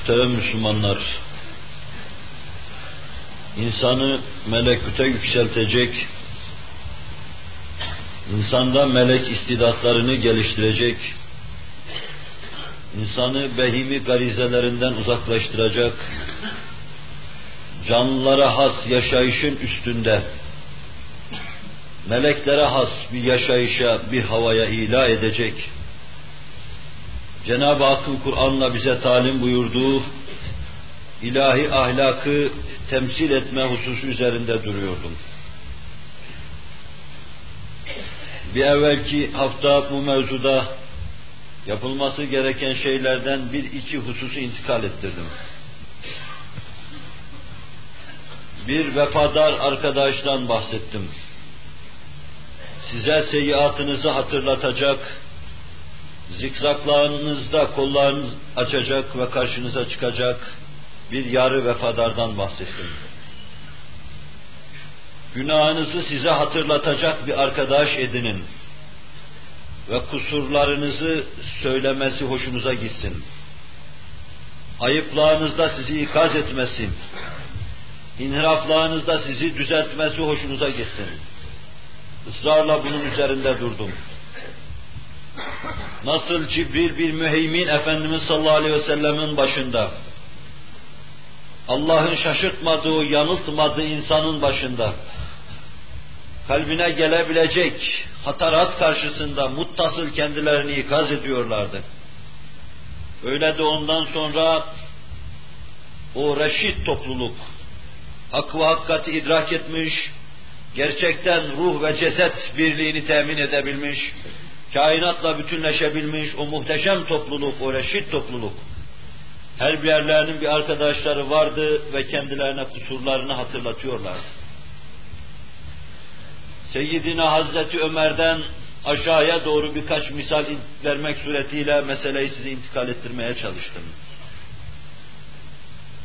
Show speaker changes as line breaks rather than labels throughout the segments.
Muhterem Müslümanlar, insanı melekute yükseltecek, insanda melek istidatlarını geliştirecek, insanı behimi garizelerinden uzaklaştıracak, canlılara has yaşayışın üstünde, meleklere has bir yaşayışa, bir havaya ila edecek, Cenab-ı Hakk'ın Kur'an'la bize talim buyurduğu ilahi ahlakı temsil etme hususu üzerinde duruyordum. Bir evvelki hafta bu mevzuda yapılması gereken şeylerden bir iki hususu intikal ettirdim. Bir vefadar arkadaştan bahsettim. Size seyiatınızı hatırlatacak, zikzaklarınızda kollarınız açacak ve karşınıza çıkacak bir yarı vefadardan bahsettim. Günahınızı size hatırlatacak bir arkadaş edinin ve kusurlarınızı söylemesi hoşunuza gitsin. Ayıplarınızda sizi ikaz etmesin. İnhiraflarınızda sizi düzeltmesi hoşunuza gitsin. Israrla bunun üzerinde durdum. Nasıl Cibril bir müheymin Efendimiz sallallahu aleyhi ve sellemin başında, Allah'ın şaşırtmadığı, yanıltmadığı insanın başında, kalbine gelebilecek hatarat karşısında muttasıl kendilerini ikaz ediyorlardı. Öyle de ondan sonra o reşit topluluk, hak ve hakikati idrak etmiş, gerçekten ruh ve ceset birliğini temin edebilmiş, kainatla bütünleşebilmiş o muhteşem topluluk, o reşit topluluk, her bir yerlerinin bir arkadaşları vardı ve kendilerine kusurlarını hatırlatıyorlardı. Seyyidina Hazreti Ömer'den aşağıya doğru birkaç misal vermek suretiyle meseleyi size intikal ettirmeye çalıştım.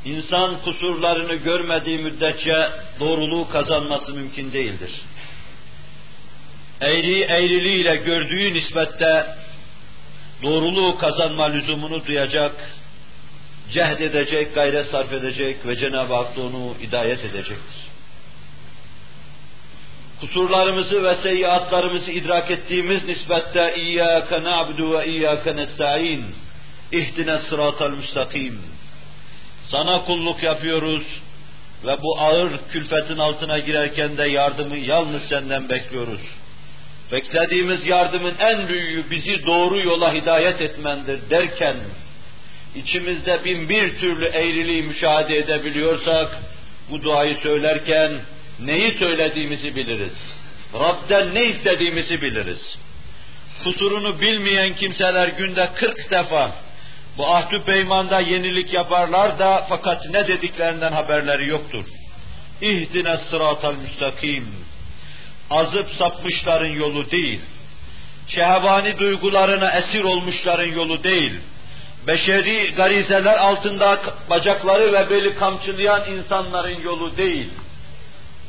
İnsan kusurlarını görmediği müddetçe doğruluğu kazanması mümkün değildir eğri eğriliğiyle gördüğü nispette doğruluğu kazanma lüzumunu duyacak, cehd edecek, gayret sarf edecek ve Cenab-ı Hak da onu hidayet edecektir. Kusurlarımızı ve seyyiatlarımızı idrak ettiğimiz nispette İyyâke na'budu ve İyyâke nesta'in ihdine sıratal müstakim sana kulluk yapıyoruz ve bu ağır külfetin altına girerken de yardımı yalnız senden bekliyoruz. Beklediğimiz yardımın en büyüğü bizi doğru yola hidayet etmendir derken, içimizde bin bir türlü eğriliği müşahede edebiliyorsak, bu duayı söylerken neyi söylediğimizi biliriz. Rab'den ne istediğimizi biliriz. Kusurunu bilmeyen kimseler günde kırk defa bu ahdü peymanda yenilik yaparlar da fakat ne dediklerinden haberleri yoktur. İhdine sıratal müstakim azıp sapmışların yolu değil, şehvani duygularına esir olmuşların yolu değil, beşeri garizeler altında bacakları ve beli kamçılayan insanların yolu değil,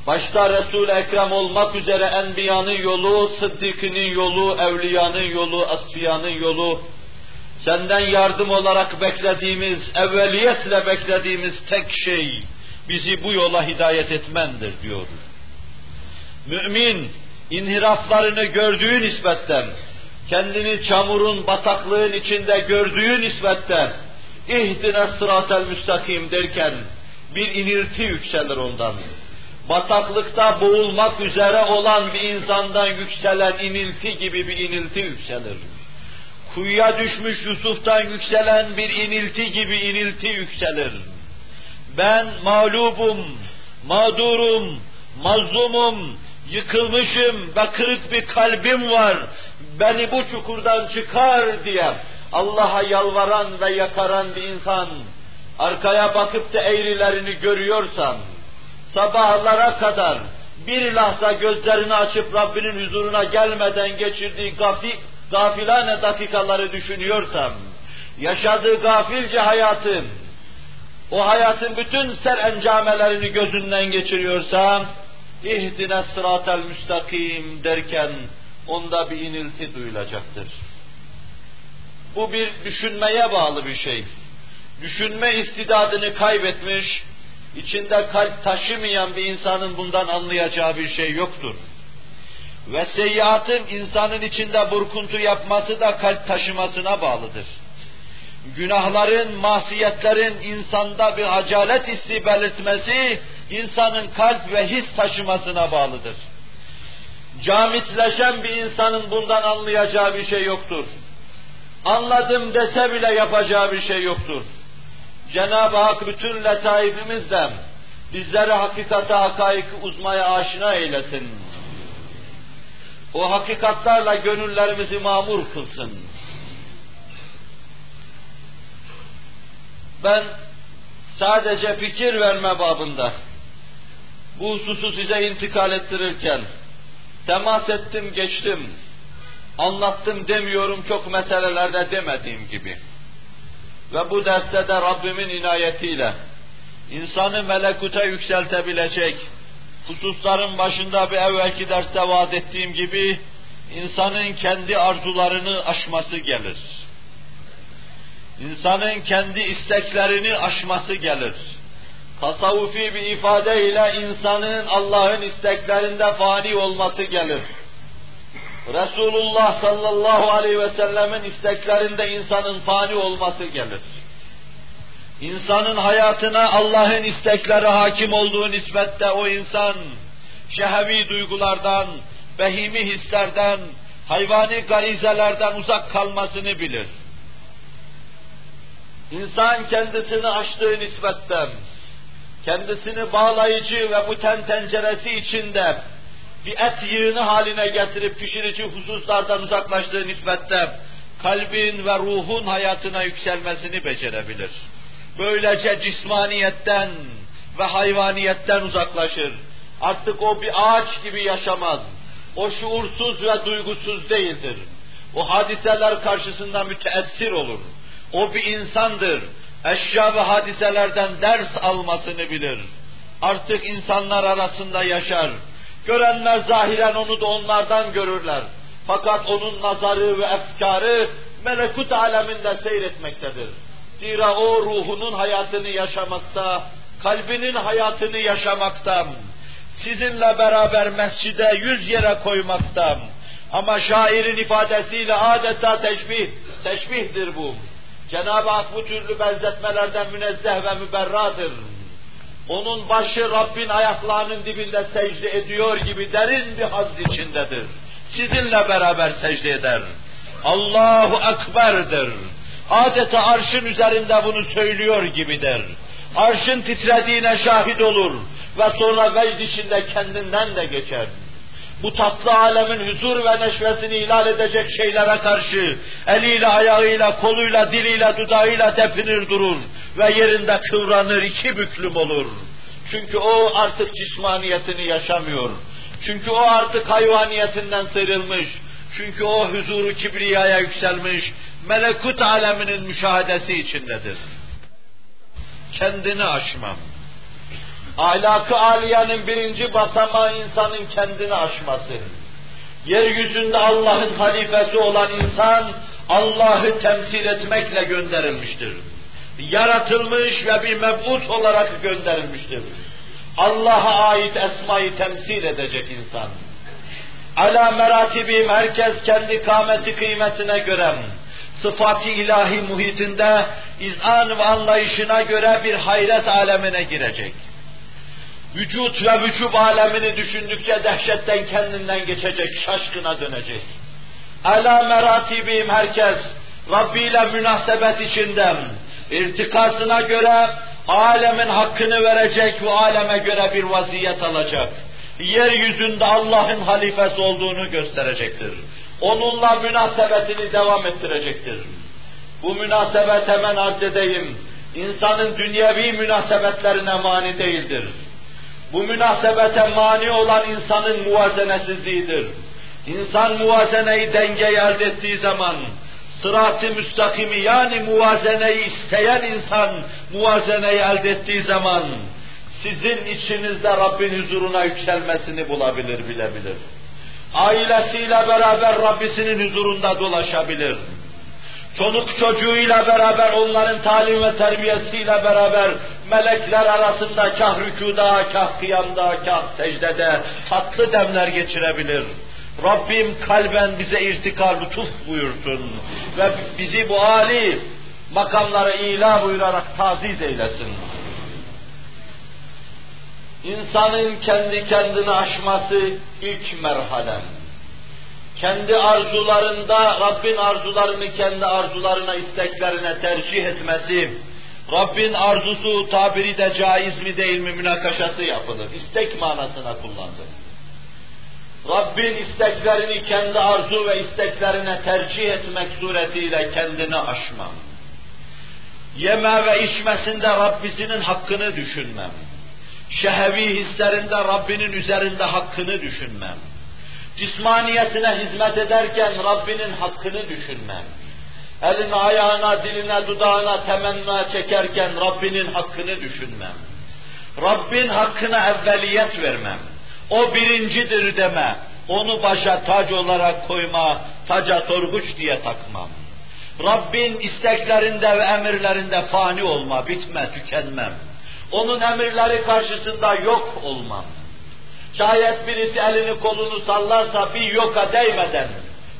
başta Resul-i Ekrem olmak üzere Enbiya'nın yolu, Sıddık'ının yolu, Evliya'nın yolu, Asfiya'nın yolu, senden yardım olarak beklediğimiz, evveliyetle beklediğimiz tek şey, bizi bu yola hidayet etmendir diyor mümin inhiraflarını gördüğü nispetten, kendini çamurun, bataklığın içinde gördüğü nispetten, ihdine sıratel müstakim derken bir inilti yükselir ondan. Bataklıkta boğulmak üzere olan bir insandan yükselen inilti gibi bir inilti yükselir. Kuyuya düşmüş Yusuf'tan yükselen bir inilti gibi inilti yükselir. Ben mağlubum, mağdurum, mazlumum, yıkılmışım ve kırık bir kalbim var, beni bu çukurdan çıkar diye Allah'a yalvaran ve yakaran bir insan, arkaya bakıp da eğrilerini görüyorsan, sabahlara kadar bir lahza gözlerini açıp Rabbinin huzuruna gelmeden geçirdiği gafi, gafilane dakikaları düşünüyorsam, yaşadığı gafilce hayatın, o hayatın bütün ser encamelerini gözünden geçiriyorsam, ihdine sıratel müstakim derken onda bir inilti duyulacaktır. Bu bir düşünmeye bağlı bir şey. düşünme istidadını kaybetmiş, içinde kalp taşımayan bir insanın bundan anlayacağı bir şey yoktur. Ve seyyiatın insanın içinde burkuntu yapması da kalp taşımasına bağlıdır. Günahların, masiyetlerin insanda bir acalet hissi belirtmesi, insanın kalp ve his taşımasına bağlıdır. Camitleşen bir insanın bundan anlayacağı bir şey yoktur. Anladım dese bile yapacağı bir şey yoktur. Cenab-ı Hak bütün letaifimizden bizleri hakikate hakaik uzmaya aşina eylesin. O hakikatlarla gönüllerimizi mamur kılsın. Ben sadece fikir verme babında bu hususu size intikal ettirirken temas ettim geçtim, anlattım demiyorum çok meselelerde demediğim gibi. Ve bu derste de Rabbimin inayetiyle insanı melekute yükseltebilecek hususların başında bir evvelki derste vaat ettiğim gibi insanın kendi arzularını aşması gelir. İnsanın kendi isteklerini aşması gelir. Tasavvufi bir ifadeyle insanın Allah'ın isteklerinde fani olması gelir. Resulullah sallallahu aleyhi ve sellemin isteklerinde insanın fani olması gelir. İnsanın hayatına Allah'ın istekleri hakim olduğu nispette o insan şehevi duygulardan, behimi hislerden, hayvani garizelerden uzak kalmasını bilir. İnsan kendisini açtığı nispetten, kendisini bağlayıcı ve buten tenceresi içinde bir et yığını haline getirip pişirici hususlardan uzaklaştığı nispette kalbin ve ruhun hayatına yükselmesini becerebilir. Böylece cismaniyetten ve hayvaniyetten uzaklaşır. Artık o bir ağaç gibi yaşamaz. O şuursuz ve duygusuz değildir. O hadiseler karşısında müteessir olur. O bir insandır. Eşya ve hadiselerden ders almasını bilir. Artık insanlar arasında yaşar. Görenler zahiren onu da onlardan görürler. Fakat onun nazarı ve efkarı melekut aleminde seyretmektedir. Zira o ruhunun hayatını yaşamakta, kalbinin hayatını yaşamakta, sizinle beraber mescide yüz yere koymakta. Ama şairin ifadesiyle adeta teşbih, teşbihdir bu. Cenab-ı Hak bu türlü benzetmelerden münezzeh ve müberradır. Onun başı Rabbin ayaklarının dibinde secde ediyor gibi derin bir haz içindedir. Sizinle beraber secde eder. Allahu Ekber'dir. Adeta arşın üzerinde bunu söylüyor gibidir. Arşın titrediğine şahit olur ve sonra vecd içinde kendinden de geçer bu tatlı alemin huzur ve neşvesini ihlal edecek şeylere karşı eliyle, ayağıyla, koluyla, diliyle, dudağıyla tepinir durur ve yerinde kıvranır, iki büklüm olur. Çünkü o artık cismaniyetini yaşamıyor. Çünkü o artık hayvaniyetinden sıyrılmış. Çünkü o huzuru kibriyaya yükselmiş, melekut aleminin müşahedesi içindedir. Kendini aşmam Ahlakı aliyenin birinci basamağı insanın kendini aşması. Yeryüzünde Allah'ın halifesi olan insan, Allah'ı temsil etmekle gönderilmiştir. Yaratılmış ve bir meb'ut olarak gönderilmiştir. Allah'a ait esmayı temsil edecek insan. Ala meratibim herkes kendi kâmeti kıymetine göre, sıfat-ı ilahi muhitinde izan ve anlayışına göre bir hayret alemine girecek vücut ve vücub alemini düşündükçe dehşetten kendinden geçecek, şaşkına dönecek. Ala meratibim herkes Rabbi ile münasebet içinden irtikasına göre alemin hakkını verecek ve aleme göre bir vaziyet alacak. Yeryüzünde Allah'ın halifesi olduğunu gösterecektir. Onunla münasebetini devam ettirecektir. Bu münasebet hemen arz edeyim. İnsanın dünyevi münasebetlerine mani değildir bu münasebete mani olan insanın muvazenesizliğidir. İnsan muvazeneyi dengeye elde ettiği zaman, sırat-ı müstakimi yani muvazeneyi isteyen insan muvazeneyi elde ettiği zaman, sizin içinizde Rabbin huzuruna yükselmesini bulabilir, bilebilir. Ailesiyle beraber Rabbisinin huzurunda dolaşabilir. Çoluk çocuğuyla beraber, onların talim ve terbiyesiyle beraber, melekler arasında kah rükuda, kah kıyamda, kah secdede tatlı demler geçirebilir. Rabbim kalben bize irtikar lütuf buyursun ve bizi bu âli makamlara ila buyurarak taziz eylesin. İnsanın kendi kendini aşması ilk merhale. Kendi arzularında Rabbin arzularını kendi arzularına, isteklerine tercih etmesi, Rabbin arzusu tabiri de caiz mi değil mi münakaşası yapılır. İstek manasına kullandı. Rabbin isteklerini kendi arzu ve isteklerine tercih etmek suretiyle kendini aşmam. Yeme ve içmesinde Rabbisinin hakkını düşünmem. Şehevi hislerinde Rabbinin üzerinde hakkını düşünmem. Cismaniyetine hizmet ederken Rabbinin hakkını düşünmem. Eline, ayağına, diline, dudağına temenna çekerken Rabbinin hakkını düşünmem. Rabbin hakkına evveliyet vermem o birincidir deme. Onu başa tac olarak koyma, taca torguç diye takmam. Rabbin isteklerinde ve emirlerinde fani olma, bitme, tükenmem. Onun emirleri karşısında yok olmam. Şayet birisi elini kolunu sallarsa bir yoka değmeden,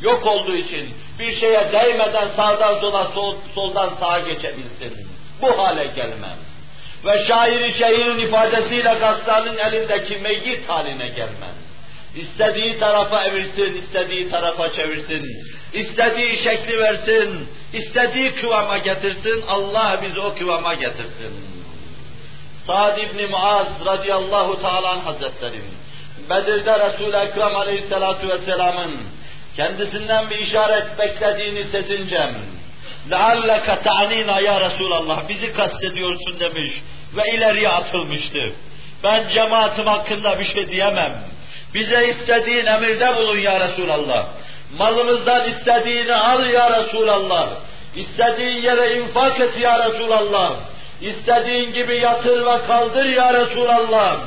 yok olduğu için bir şeye değmeden sağdan sola, sol, soldan sağa geçebilsin. Bu hale gelmem ve şairi şehrin ifadesiyle gazetanın elindeki meyyit haline gelmem. İstediği tarafa evirsin, istediği tarafa çevirsin, istediği şekli versin, istediği kıvama getirsin, Allah bizi o kıvama getirsin. Sa'd ibn Muaz radıyallahu ta'ala hazretleri, Bedir'de Resul-i Ekrem aleyhissalatu vesselamın kendisinden bir işaret beklediğini sezincem, لَعَلَّكَ تَعْنِينَا ya Resulallah bizi kastediyorsun demiş ve ileriye atılmıştı. Ben cemaatim hakkında bir şey diyemem. Bize istediğin emirde bulun ya Resulallah. Malımızdan istediğini al ya Resulallah. İstediğin yere infak et ya Resulallah. İstediğin gibi yatır ve kaldır ya Resulallah.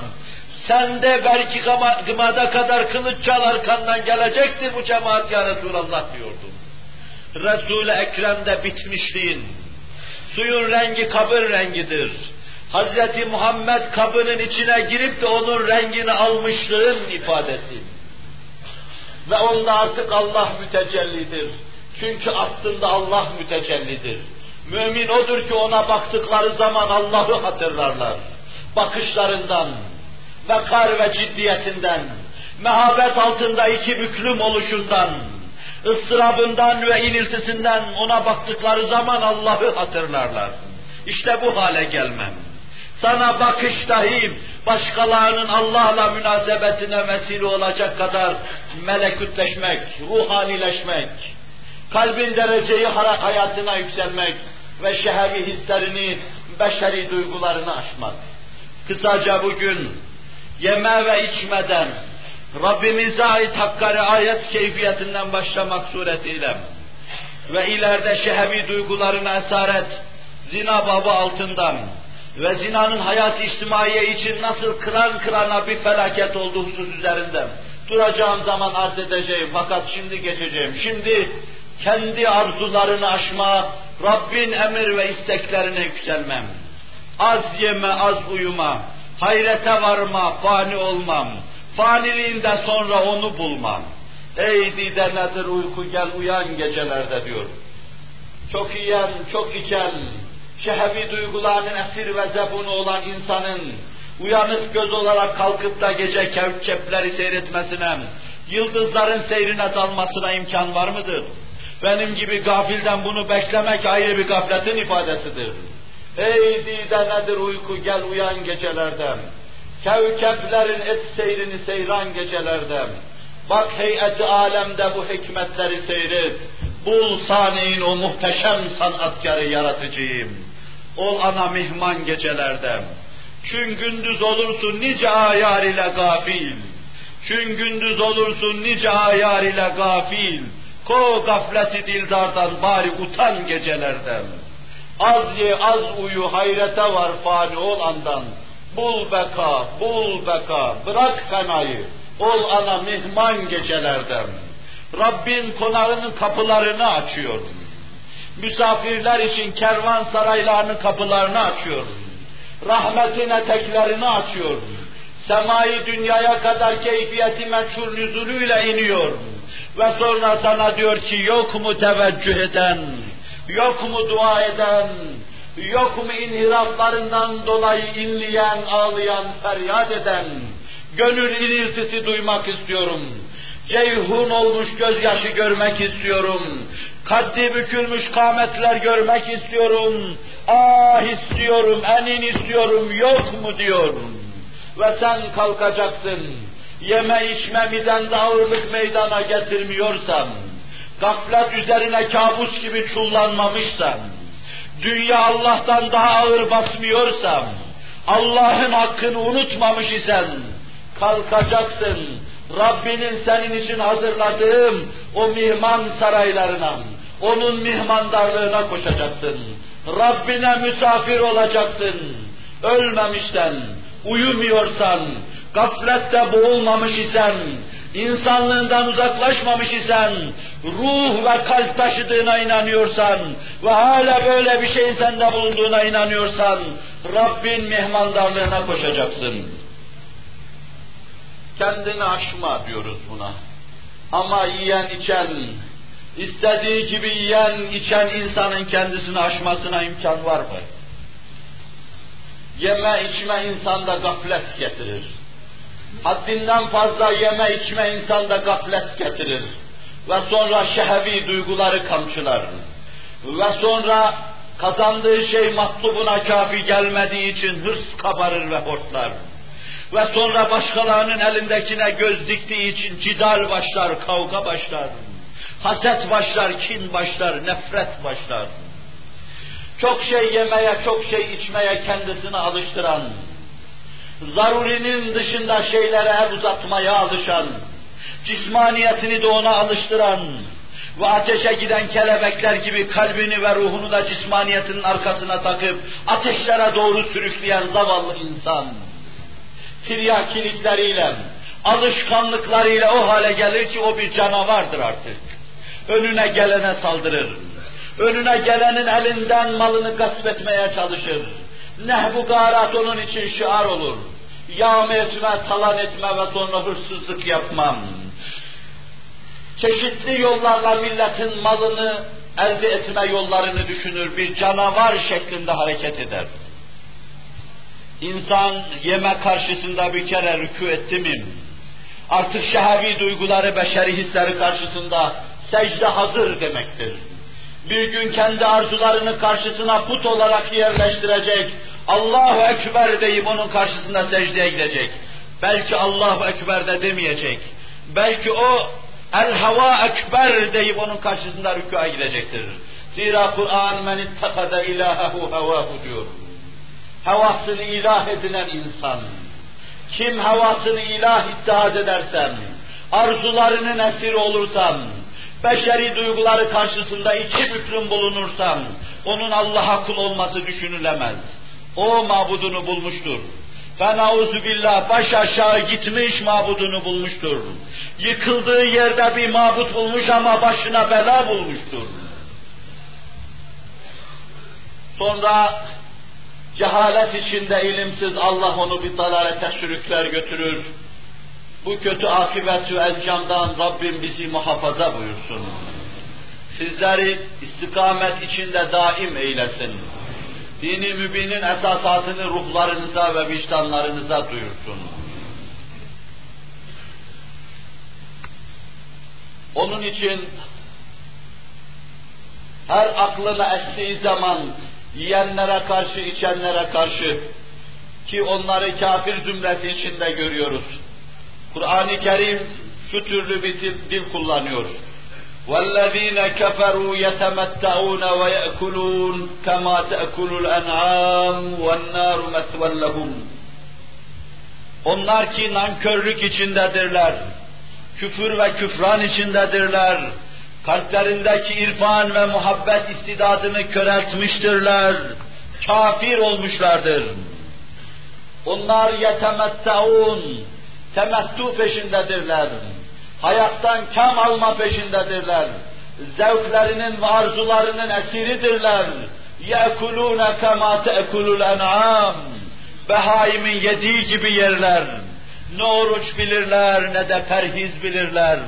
Sen de belki gımada kadar kılıç çalar kandan gelecektir bu cemaat ya Resulallah diyordum. Resul-i Ekrem'de bitmişliğin, suyun rengi kabir rengidir. Hazreti Muhammed kabının içine girip de onun rengini almışlığın ifadesi. Ve onda artık Allah mütecellidir. Çünkü aslında Allah mütecellidir. Mümin odur ki ona baktıkları zaman Allah'ı hatırlarlar. Bakışlarından, bekar ve ciddiyetinden, mehabet altında iki büklüm oluşundan, ıstırabından ve iniltisinden ona baktıkları zaman Allah'ı hatırlarlar. İşte bu hale gelmem. Sana bakış dahi başkalarının Allah'la münasebetine vesile olacak kadar melekutleşmek, ruhanileşmek, kalbin dereceyi hayatına yükselmek ve şehevi hislerini, beşeri duygularını aşmak. Kısaca bugün yeme ve içmeden, Rabbimize ait hakkari ayet keyfiyetinden başlamak suretiyle ve ileride şehevi duygularına esaret, zina babı altından ve zinanın hayat içtimaiye için nasıl kıran kırana bir felaket olduğu husus üzerinde duracağım zaman arz edeceğim fakat şimdi geçeceğim. Şimdi kendi arzularını aşma, Rabbin emir ve isteklerine yükselmem. Az yeme, az uyuma, hayrete varma, fani olmam Faniliğinden sonra onu bulmam. Ey dide nedir uyku gel uyan gecelerde diyor. Çok yiyen, çok içen, şehevi duygularının esir ve zebunu olan insanın uyanık göz olarak kalkıp da gece kevkepleri seyretmesine, yıldızların seyrine dalmasına imkan var mıdır? Benim gibi gafilden bunu beklemek ayrı bir gafletin ifadesidir. Ey dide nedir uyku gel uyan gecelerden. Kevkeplerin et seyrini seyran gecelerde. Bak heyeti alemde bu hikmetleri seyret. Bul saniyin o muhteşem sanatkarı yaratıcıyım. Ol ana mihman gecelerde. Çün gündüz olursun nice ayar ile gafil. Çün gündüz olursun nice ayar ile gafil. Ko gafleti dildardan bari utan gecelerden. Az ye az uyu hayrete var fani ol andan. Bul beka, bul beka, bırak fenayı, ol ana mihman gecelerden. Rabbin konağının kapılarını açıyor. misafirler için kervan saraylarının kapılarını açıyor. Rahmetin eteklerini açıyor. Semayı dünyaya kadar keyfiyeti meçhul nüzulüyle iniyor. Ve sonra sana diyor ki yok mu teveccüh eden, yok mu dua eden, yok mu inhiraflarından dolayı inleyen, ağlayan, feryat eden, gönül iniltisi duymak istiyorum. Ceyhun olmuş gözyaşı görmek istiyorum. Kaddi bükülmüş kametler görmek istiyorum. Ah istiyorum, enin istiyorum, yok mu diyorum. Ve sen kalkacaksın. Yeme içme midende ağırlık meydana getirmiyorsan, gaflet üzerine kabus gibi çullanmamışsan, dünya Allah'tan daha ağır basmıyorsam, Allah'ın hakkını unutmamış isen, kalkacaksın, Rabbinin senin için hazırladığım o mihman saraylarına, onun mihmandarlığına koşacaksın. Rabbine misafir olacaksın. Ölmemişten, uyumuyorsan, gaflette boğulmamış isen, insanlığından uzaklaşmamış isen, ruh ve kalp taşıdığına inanıyorsan ve hala böyle bir şeyin sende bulunduğuna inanıyorsan, Rabbin mihmandarlığına koşacaksın. Kendini aşma diyoruz buna. Ama yiyen içen, istediği gibi yiyen içen insanın kendisini aşmasına imkan var mı? Yeme içme insanda gaflet getirir. Haddinden fazla yeme içme insanda gaflet getirir. Ve sonra şehevi duyguları kamçılar. Ve sonra kazandığı şey matlubuna kafi gelmediği için hırs kabarır ve hortlar. Ve sonra başkalarının elindekine göz diktiği için cidal başlar, kavga başlar. Haset başlar, kin başlar, nefret başlar. Çok şey yemeye, çok şey içmeye kendisini alıştıran, zarurinin dışında şeylere el uzatmaya alışan, cismaniyetini de ona alıştıran ve ateşe giden kelebekler gibi kalbini ve ruhunu da cismaniyetinin arkasına takıp ateşlere doğru sürükleyen zavallı insan, tiryakilikleriyle, alışkanlıklarıyla o hale gelir ki o bir canavardır artık. Önüne gelene saldırır. Önüne gelenin elinden malını gasp etmeye çalışır. Nehbu garat onun için şiar olur. Yağma etme, talan etme ve sonra hırsızlık yapmam. Çeşitli yollarla milletin malını elde etme yollarını düşünür, bir canavar şeklinde hareket eder. İnsan yeme karşısında bir kere rükû etti mi, artık şehevi duyguları, beşeri hisleri karşısında secde hazır demektir. Bir gün kendi arzularını karşısına put olarak yerleştirecek, Allahu Ekber deyip onun karşısında secdeye gidecek. Belki Allahu Ekber de demeyecek. Belki o El Hava Ekber deyip onun karşısında rükûa gidecektir. Zira Kur'an men ittakada ilahehu havahu diyor. Havasını ilah edinen insan. Kim havasını ilah ittihad edersen, arzularının esiri olursan, beşeri duyguları karşısında iki büklüm bulunursan, onun Allah'a kul olması düşünülemez. O mabudunu bulmuştur. Fenauzu billah baş aşağı gitmiş mabudunu bulmuştur. Yıkıldığı yerde bir mabut bulmuş ama başına bela bulmuştur. Sonra cehalet içinde ilimsiz Allah onu bir dalalete sürükler götürür. Bu kötü akıbet ve elcamdan Rabbim bizi muhafaza buyursun. Sizleri istikamet içinde daim eylesin dini mübinin esasatını ruhlarınıza ve vicdanlarınıza duyursun. Onun için her aklına estiği zaman yiyenlere karşı, içenlere karşı ki onları kafir zümresi içinde görüyoruz. Kur'an-ı Kerim şu türlü bir dil, dil kullanıyor. والذين كفروا يتمتعون ويأكلون كما تأكل الأنعام والنار مثوى لهم Onlar ki nankörlük içindedirler, küfür ve küfran içindedirler, kalplerindeki irfan ve muhabbet istidadını köreltmiştirler, kafir olmuşlardır. Onlar yetemettaun, temettu peşindedirler hayattan kam alma peşindedirler. zevklerinin ve arzularının esiridirler. يَأْكُلُونَ كَمَا تَأْكُلُ الْاَنْعَامِ Behaimin yediği gibi yerler. Ne oruç bilirler ne de perhiz bilirler.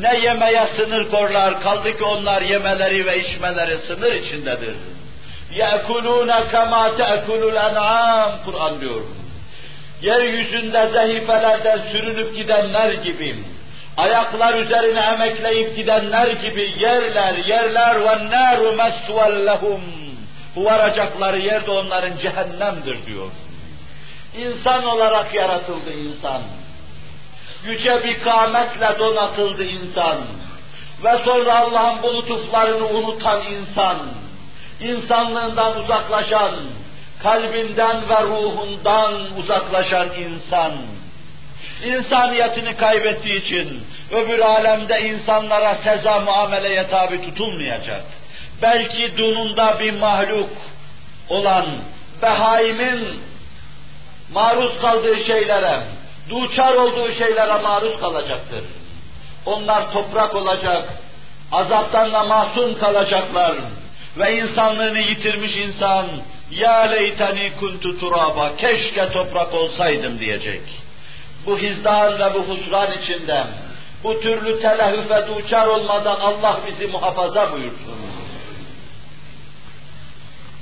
Ne yemeye sınır korlar, kaldı ki onlar yemeleri ve içmeleri sınır içindedir. يَأْكُلُونَ كَمَا تَأْكُلُ الْاَنْعَامِ Kur'an diyor. Yeryüzünde zehifelerden sürünüp gidenler gibi, ayaklar üzerine emekleyip gidenler gibi yerler, yerler ve nâru mesvel lehum. Bu varacakları yer de onların cehennemdir diyor. İnsan olarak yaratıldı insan. Yüce bir kâmetle donatıldı insan. Ve sonra Allah'ın bu lütuflarını unutan insan, insanlığından uzaklaşan, kalbinden ve ruhundan uzaklaşan insan, insaniyetini kaybettiği için öbür alemde insanlara seza muameleye tabi tutulmayacak. Belki dununda bir mahluk olan behaimin maruz kaldığı şeylere, duçar olduğu şeylere maruz kalacaktır. Onlar toprak olacak, azaptan da masum kalacaklar ve insanlığını yitirmiş insan ya leyteni kuntu turaba keşke toprak olsaydım diyecek. Bu hizdan ve bu husran içinden bu türlü telehüfe duçar olmadan Allah bizi muhafaza buyursun.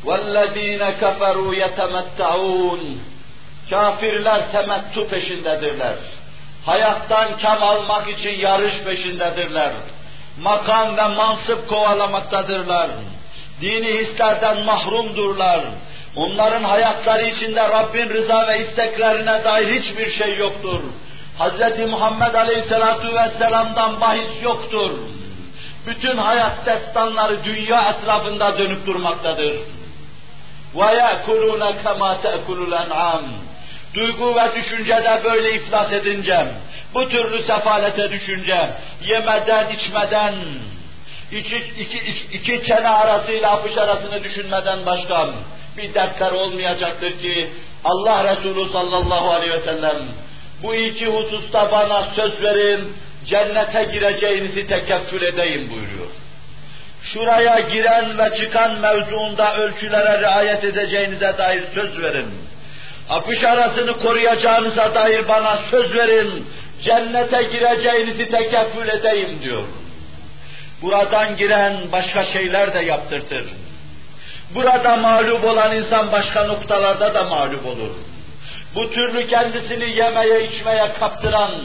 وَالَّذ۪ينَ كَفَرُوا يَتَمَتَّعُونَ Kafirler temettü peşindedirler. Hayattan kam almak için yarış peşindedirler. Makam ve mansıp kovalamaktadirler. Dini hislerden mahrumdurlar. Onların hayatları içinde Rabbin rıza ve isteklerine dair hiçbir şey yoktur. Hz. Muhammed Aleyhisselatu Vesselam'dan bahis yoktur. Bütün hayat destanları dünya etrafında dönüp durmaktadır. وَيَأْكُلُونَ كَمَا تَأْكُلُ الْاَنْعَامِ Duygu ve düşüncede böyle iflas edince, bu türlü sefalete düşünce, yemeden, içmeden, iki, iki, iki, iki çene arasıyla apış arasını düşünmeden başka bir dertler olmayacaktır ki Allah Resulü sallallahu aleyhi ve sellem bu iki hususta bana söz verin, cennete gireceğinizi tekeffül edeyim buyuruyor. Şuraya giren ve çıkan mevzuunda ölçülere riayet edeceğinize dair söz verin. Apış arasını koruyacağınıza dair bana söz verin, cennete gireceğinizi tekeffül edeyim diyor. Buradan giren başka şeyler de yaptırtır. Burada mağlup olan insan başka noktalarda da mağlup olur. Bu türlü kendisini yemeye içmeye kaptıran,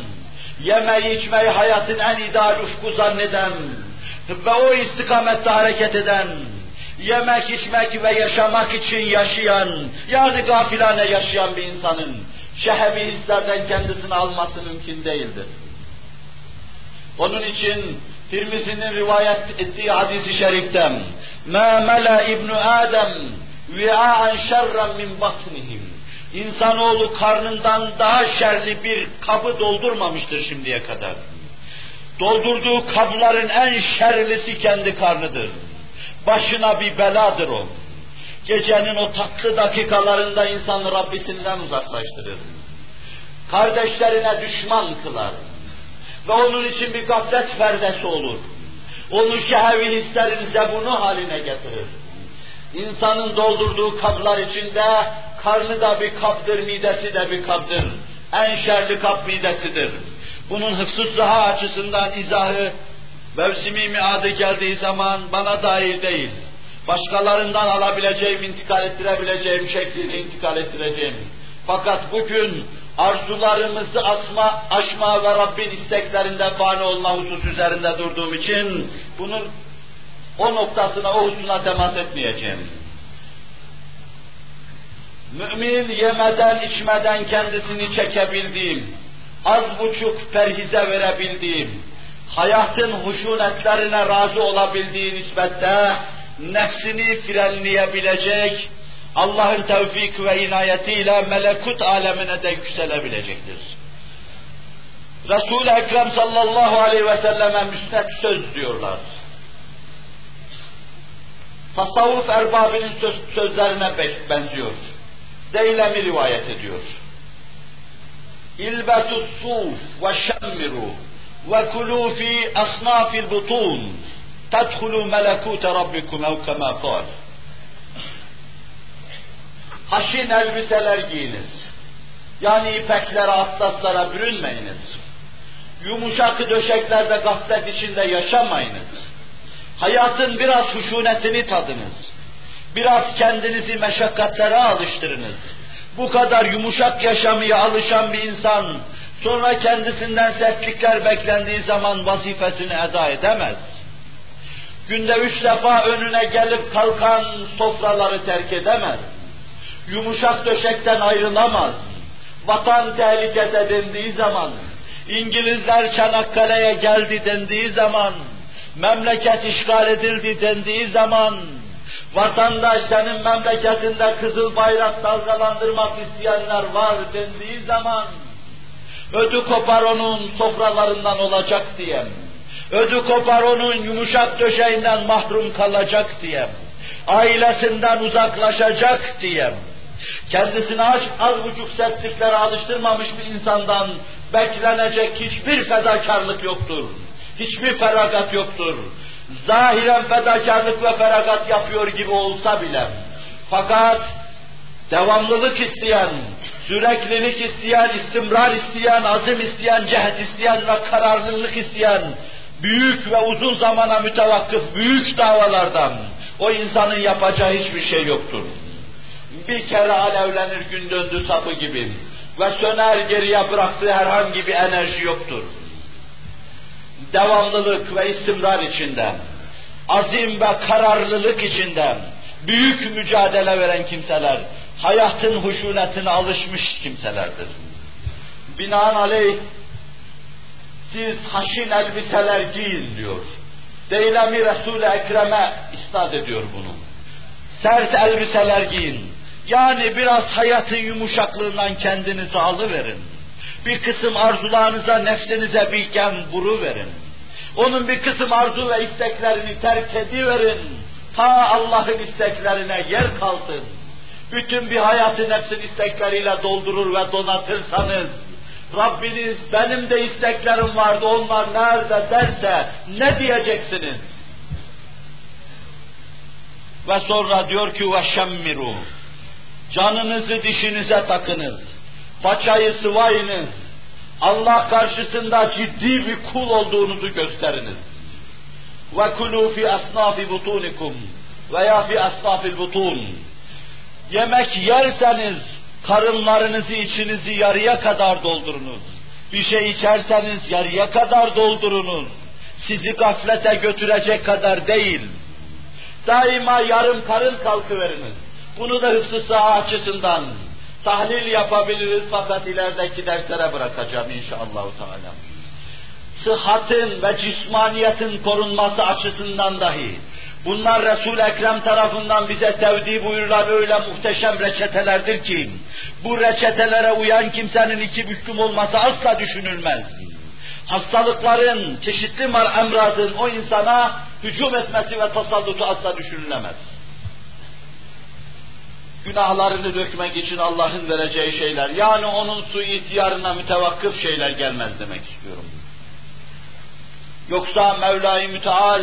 yemeği içmeyi hayatın en ideal ufku zanneden ve o istikamette hareket eden, yemek içmek ve yaşamak için yaşayan, yani gafilane yaşayan bir insanın şehevi hislerden kendisini alması mümkün değildir. Onun için Tirmizi'nin rivayet ettiği hadisi şeriften مَا مَلَا İbn Adem vi'a'an şerren min batnihim İnsanoğlu karnından daha şerli bir kabı doldurmamıştır şimdiye kadar. Doldurduğu kabların en şerlisi kendi karnıdır. Başına bir beladır o. Gecenin o tatlı dakikalarında insanı Rabbisinden uzaklaştırır. Kardeşlerine düşman kılar ve onun için bir gaflet perdesi olur. Onu şehevi hislerin zebunu haline getirir. İnsanın doldurduğu kaplar içinde karnı da bir kaptır, midesi de bir kaptır. En şerli kap midesidir. Bunun hıfzı saha açısından izahı mevsimi miadı geldiği zaman bana dair değil. Başkalarından alabileceğim, intikal ettirebileceğim şekilde intikal ettireceğim. Fakat bugün arzularımızı asma, aşma ve Rabbin isteklerinde fani olma husus üzerinde durduğum için bunun o noktasına, o hususuna temas etmeyeceğim. Mümin yemeden içmeden kendisini çekebildiğim, az buçuk perhize verebildiğim, hayatın huşunetlerine razı olabildiği nispette nefsini frenleyebilecek, Allah'ın tevfik ve inayetiyle melekut alemine de yükselebilecektir. Resul-i Ekrem sallallahu aleyhi ve selleme müsnet söz diyorlar. Tasavvuf erbabının söz, sözlerine benziyor. Deylemi rivayet ediyor. İlbetus suf ve şemmiru ve kulu fi asnafil butun tedhulu melekute rabbikum ev kâle. Haşin elbiseler giyiniz. Yani ipeklere, atlaslara bürünmeyiniz. Yumuşak döşeklerde gaflet içinde yaşamayınız. Hayatın biraz huşunetini tadınız. Biraz kendinizi meşakkatlere alıştırınız. Bu kadar yumuşak yaşamaya alışan bir insan, sonra kendisinden sertlikler beklendiği zaman vazifesini eda edemez. Günde üç defa önüne gelip kalkan sofraları terk edemez. Yumuşak döşekten ayrılamaz. Vatan tehlikede dendiği zaman, İngilizler Çanakkale'ye geldi dendiği zaman, memleket işgal edildi dendiği zaman, vatandaş senin memleketinde kızıl bayrak dalgalandırmak isteyenler var dendiği zaman, ödü kopar onun sofralarından olacak diyem, ödü kopar onun yumuşak döşeğinden mahrum kalacak diyem, ailesinden uzaklaşacak diyem, kendisini az, az buçuk sertliklere alıştırmamış bir insandan beklenecek hiçbir fedakarlık yoktur. Hiçbir feragat yoktur. Zahiren fedakarlık ve feragat yapıyor gibi olsa bile. Fakat devamlılık isteyen, süreklilik isteyen, istimrar isteyen, azim isteyen, cehd isteyen ve kararlılık isteyen, büyük ve uzun zamana mütevakkıf büyük davalardan o insanın yapacağı hiçbir şey yoktur. Bir kere alevlenir gün döndü sapı gibi ve söner geriye bıraktığı herhangi bir enerji yoktur. Devamlılık ve istimrar içinde, azim ve kararlılık içinde büyük mücadele veren kimseler, hayatın huşunetine alışmış kimselerdir. Binaenaleyh siz haşin elbiseler giyin diyor. Deylemi Resul-i Ekrem'e isnat ediyor bunu. Sert elbiseler giyin. Yani biraz hayatın yumuşaklığından kendinizi alıverin. Bir kısım arzularınıza, nefsinize bir gem verin. Onun bir kısım arzu ve isteklerini terk ediverin. Ta Allah'ın isteklerine yer kalsın. Bütün bir hayatı nefsin istekleriyle doldurur ve donatırsanız, Rabbiniz benim de isteklerim vardı onlar nerede derse ne diyeceksiniz? Ve sonra diyor ki ve şemmiru Canınızı dişinize takınız. Paçayı sıvayınız. Allah karşısında ciddi bir kul olduğunuzu gösteriniz. Ve kulu fi asnafi butunikum veya fi asnafil butun. Yemek yerseniz karınlarınızı içinizi yarıya kadar doldurunuz. Bir şey içerseniz yarıya kadar doldurunuz. Sizi gaflete götürecek kadar değil. Daima yarım karın kalkıveriniz. Bunu da hıfzı saha açısından tahlil yapabiliriz fakat ilerideki derslere bırakacağım inşallah. Teala. Sıhhatin ve cismaniyetin korunması açısından dahi bunlar Resul-i Ekrem tarafından bize tevdi buyurulan öyle muhteşem reçetelerdir ki bu reçetelere uyan kimsenin iki büklüm olması asla düşünülmez. Hastalıkların, çeşitli emradın o insana hücum etmesi ve tasallutu asla düşünülemez günahlarını dökmek için Allah'ın vereceği şeyler, yani onun su ihtiyarına mütevakkıf şeyler gelmez demek istiyorum. Yoksa Mevla-i Müteal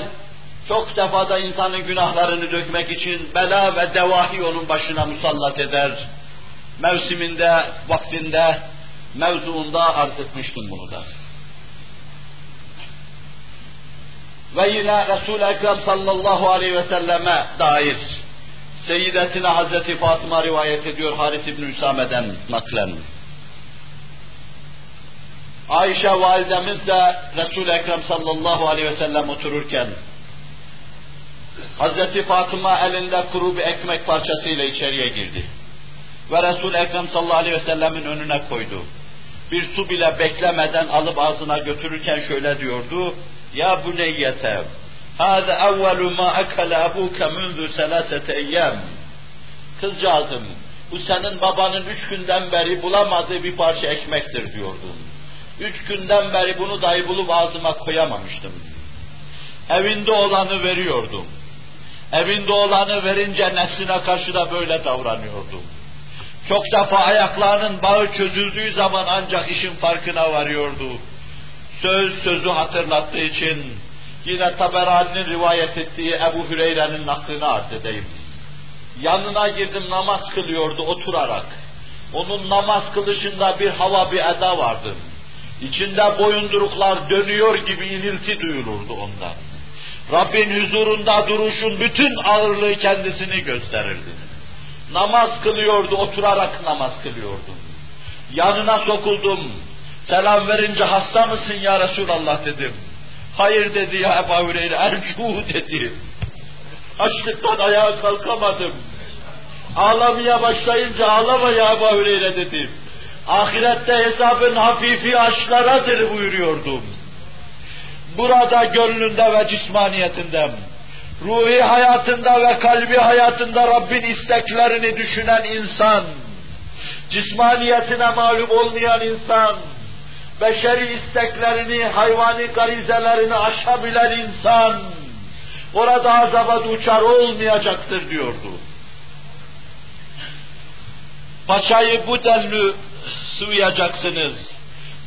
çok defada insanın günahlarını dökmek için bela ve devahi onun başına musallat eder. Mevsiminde, vaktinde, mevzuunda arz etmiştim bunu da. Ve yine Resul-i Ekrem sallallahu aleyhi ve selleme dair Seyyidetine Hazreti Fatıma rivayet ediyor Haris İbni Hüsame'den naklen. Ayşe validemiz de Resul-i Ekrem sallallahu aleyhi ve sellem otururken Hazreti Fatıma elinde kuru bir ekmek parçasıyla içeriye girdi. Ve Resul-i Ekrem sallallahu aleyhi ve sellemin önüne koydu. Bir su bile beklemeden alıp ağzına götürürken şöyle diyordu. Ya bu neyyete هذا أول ما أكل أبوك منذ ثلاثة أيام Kızcağızım, bu senin babanın üç günden beri bulamadığı bir parça ekmektir diyordum. Üç günden beri bunu dahi bulup ağzıma koyamamıştım. Evinde olanı veriyordum. Evinde olanı verince nefsine karşı da böyle davranıyordum. Çok defa ayaklarının bağı çözüldüğü zaman ancak işin farkına varıyordu. Söz sözü hatırlattığı için Yine Taberani'nin rivayet ettiği Ebu Hüreyre'nin naklini arz edeyim. Yanına girdim namaz kılıyordu oturarak. Onun namaz kılışında bir hava bir eda vardı. İçinde boyunduruklar dönüyor gibi inilti duyulurdu ondan. Rabbin huzurunda duruşun bütün ağırlığı kendisini gösterirdi. Namaz kılıyordu, oturarak namaz kılıyordu. Yanına sokuldum. Selam verince hasta mısın ya Resulallah dedim. Hayır dedi ya Ebu Hüreyre, ercuhu dedi. Açlıktan ayağa kalkamadım. Ağlamaya başlayınca ağlama ya Ebu Hüreyre dedim. Ahirette hesabın hafifi aşlaradır buyuruyordum. Burada gönlünde ve cismaniyetinde, ruhi hayatında ve kalbi hayatında Rabbin isteklerini düşünen insan, cismaniyetine mağlup olmayan insan, beşeri isteklerini, hayvani garizelerini aşabilen insan, orada azaba duçar olmayacaktır diyordu. Paçayı bu denli sıvayacaksınız.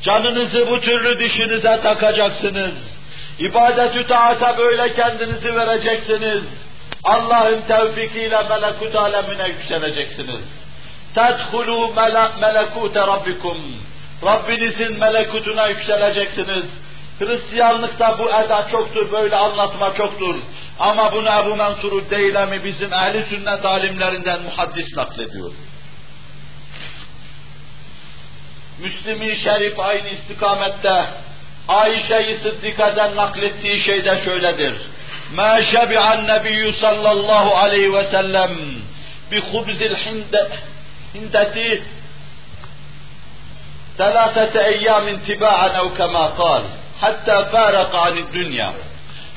Canınızı bu türlü dişinize takacaksınız. İbadet-ü taata böyle kendinizi vereceksiniz. Allah'ın tevfikiyle melekut alemine yükseleceksiniz. تَدْخُلُوا melekute rabbikum. Rabbinizin melekutuna yükseleceksiniz. Hristiyanlıkta bu eda çoktur, böyle anlatma çoktur. Ama bunu Ebu Mansur Deylemi bizim ehli sünnet alimlerinden muhaddis naklediyor. Müslim-i Şerif aynı istikamette Ayşe-i Sıddika'dan naklettiği şey de şöyledir. مَا شَبِعَ النَّبِيُّ sallallahu aleyhi ve sellem بِخُبْزِ الْحِنْدَةِ ثلاثة أيام تباعا أو كما قال حتى فارق عن الدنيا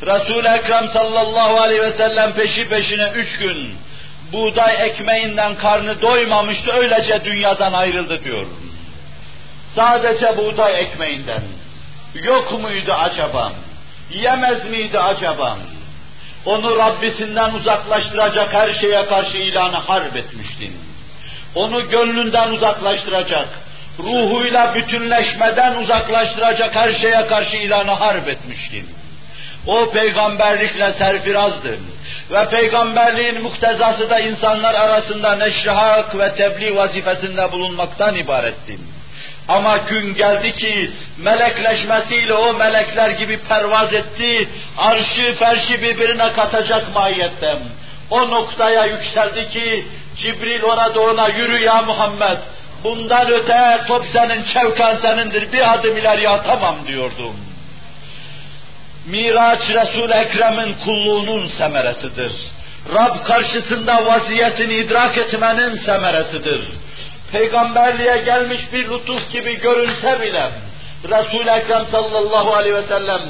Resul-i Ekrem sallallahu aleyhi ve sellem peşi peşine üç gün buğday ekmeğinden karnı doymamıştı, öylece dünyadan ayrıldı diyor. Sadece buğday ekmeğinden. Yok muydu acaba? Yemez miydi acaba? Onu Rabbisinden uzaklaştıracak her şeye karşı ilanı harp etmiştin. Onu gönlünden uzaklaştıracak, ruhuyla bütünleşmeden uzaklaştıracak her şeye karşı ilanı harp etmiştin. O peygamberlikle serfirazdı. Ve peygamberliğin muhtezası da insanlar arasında neşrihak ve tebliğ vazifesinde bulunmaktan ibaretti. Ama gün geldi ki melekleşmesiyle o melekler gibi pervaz etti, arşı ferşi birbirine katacak mahiyetten. O noktaya yükseldi ki Cibril orada ona yürü ya Muhammed, bundan öte top senin, çevkan senindir, bir adım ileri atamam diyordum. Miraç Resul-i Ekrem'in kulluğunun semeresidir. Rab karşısında vaziyetini idrak etmenin semeresidir peygamberliğe gelmiş bir lütuf gibi görünse bile Resul-i Ekrem sallallahu aleyhi ve sellem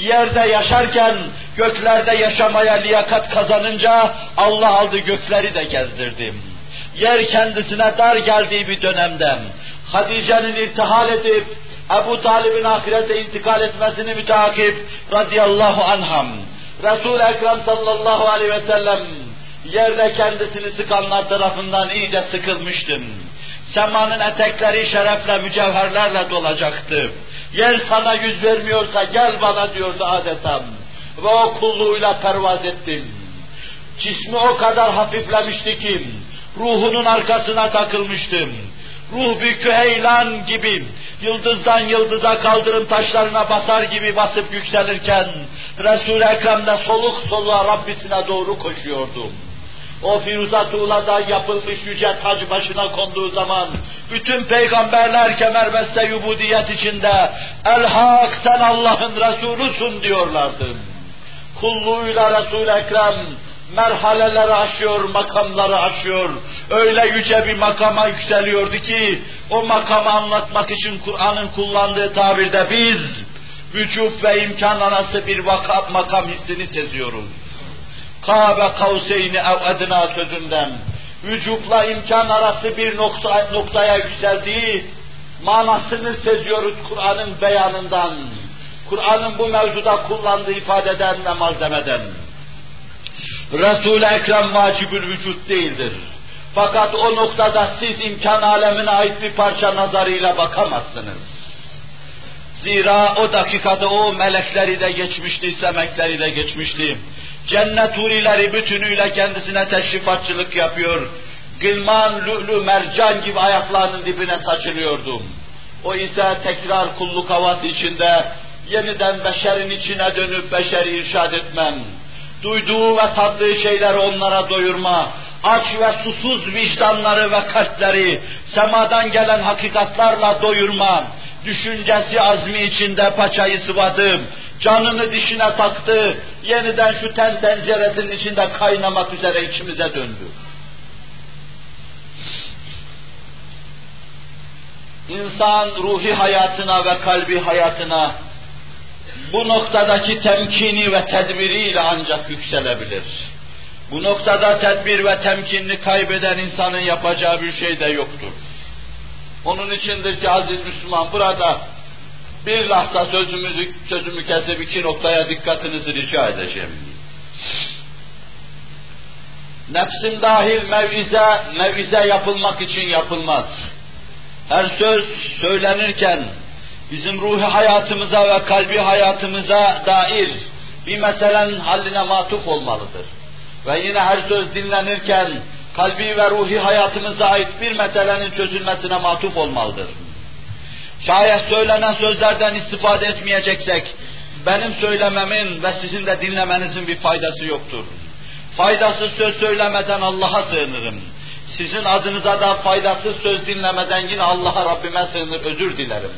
yerde yaşarken göklerde yaşamaya liyakat kazanınca Allah aldı gökleri de gezdirdi. Yer kendisine dar geldiği bir dönemde Hadice'nin irtihal edip Ebu Talib'in ahirete intikal etmesini müteakip radıyallahu anham Resul-i Ekrem sallallahu aleyhi ve sellem yerde kendisini sıkanlar tarafından iyice sıkılmıştım Semanın etekleri şerefle, mücevherlerle dolacaktı. Yer sana yüz vermiyorsa gel bana diyordu adeta. Ve o kulluğuyla pervaz ettim. Cismi o kadar hafiflemişti ki, ruhunun arkasına takılmıştım. Ruh bir küheylan gibi, yıldızdan yıldıza kaldırım taşlarına basar gibi basıp yükselirken, Resul-i Ekrem'de soluk soluğa Rabbisine doğru koşuyordum o Firuzat Ula'da yapılmış yüce tac başına konduğu zaman bütün peygamberler kemerbeste yubudiyet içinde El Hak sen Allah'ın Resulusun diyorlardı. Kulluğuyla Resul-i Ekrem merhaleleri aşıyor, makamları aşıyor. Öyle yüce bir makama yükseliyordu ki o makamı anlatmak için Kur'an'ın kullandığı tabirde biz vücut ve imkan arası bir vakap makam hissini seziyoruz. Kabe kavseyni ev edna sözünden vücutla imkan arası bir nokta, noktaya yükseldiği manasını seziyoruz Kur'an'ın beyanından. Kur'an'ın bu mevzuda kullandığı ifadeden ve malzemeden. Resul-i Ekrem vacibül vücut değildir. Fakat o noktada siz imkan alemine ait bir parça nazarıyla bakamazsınız. Zira o dakikada o melekleri de geçmişti, semekleri de geçmişti. Cennet hurileri bütünüyle kendisine teşrifatçılık yapıyor. Gılman, lü'lü, mercan gibi ayaklarının dibine saçılıyordum. O ise tekrar kulluk havası içinde yeniden beşerin içine dönüp beşeri irşad etmem, duyduğu ve tattığı şeyleri onlara doyurma, aç ve susuz vicdanları ve kalpleri semadan gelen hakikatlarla doyurma, düşüncesi azmi içinde paçayı sıvadı, canını dişine taktı, yeniden şu ten tenceresinin içinde kaynamak üzere içimize döndü. İnsan ruhi hayatına ve kalbi hayatına bu noktadaki temkini ve tedbiriyle ancak yükselebilir. Bu noktada tedbir ve temkinini kaybeden insanın yapacağı bir şey de yoktur. Onun içindir ki aziz Müslüman burada bir lahza sözümüzü, sözümü kesip iki noktaya dikkatinizi rica edeceğim. Nefsim dahil mevize, mevize yapılmak için yapılmaz. Her söz söylenirken bizim ruhi hayatımıza ve kalbi hayatımıza dair bir meselenin haline matuf olmalıdır. Ve yine her söz dinlenirken kalbi ve ruhi hayatımıza ait bir meselenin çözülmesine matuf olmalıdır. Şayet söylenen sözlerden istifade etmeyeceksek, benim söylememin ve sizin de dinlemenizin bir faydası yoktur. Faydasız söz söylemeden Allah'a sığınırım. Sizin adınıza da faydasız söz dinlemeden yine Allah'a Rabbime sığınır, özür dilerim.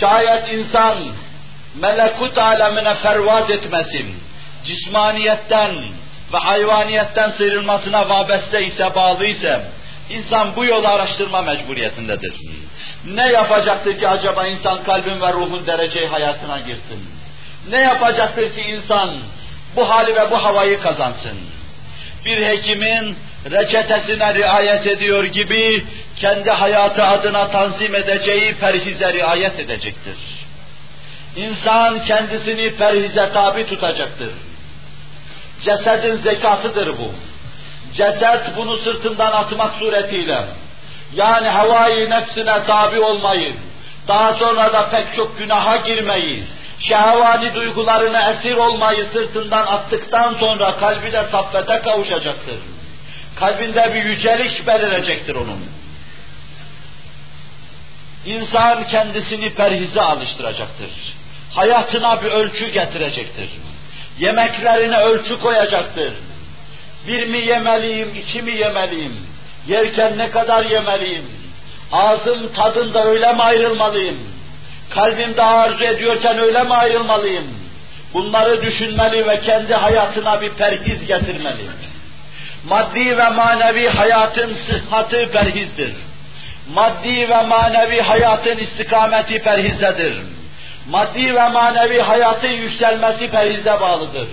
Şayet insan melekut alemine fervaz etmesin, cismaniyetten ve hayvaniyetten sıyrılmasına vabeste ise, bağlı ise, insan bu yolu araştırma mecburiyetindedir. Ne yapacaktır ki acaba insan kalbin ve ruhun dereceyi hayatına girsin? Ne yapacaktır ki insan bu hali ve bu havayı kazansın? Bir hekimin reçetesine riayet ediyor gibi kendi hayatı adına tanzim edeceği perhize riayet edecektir. İnsan kendisini perhize tabi tutacaktır. Cesedin zekatıdır bu. Ceset bunu sırtından atmak suretiyle, yani havai nefsine tabi olmayı, daha sonra da pek çok günaha girmeyi, şehvani duygularına esir olmayı sırtından attıktan sonra kalbi de saffete kavuşacaktır. Kalbinde bir yücelik belirecektir onun. İnsan kendisini perhize alıştıracaktır. Hayatına bir ölçü getirecektir. Yemeklerine ölçü koyacaktır. Bir mi yemeliyim, iki mi yemeliyim? Yerken ne kadar yemeliyim? Ağzım tadında öyle mi ayrılmalıyım? Kalbimde arzu ediyorken öyle mi ayrılmalıyım? Bunları düşünmeli ve kendi hayatına bir perhiz getirmeli. Maddi ve manevi hayatın sıhhatı perhizdir. Maddi ve manevi hayatın istikameti perhizdedir. Maddi ve manevi hayatın yükselmesi perhize bağlıdır.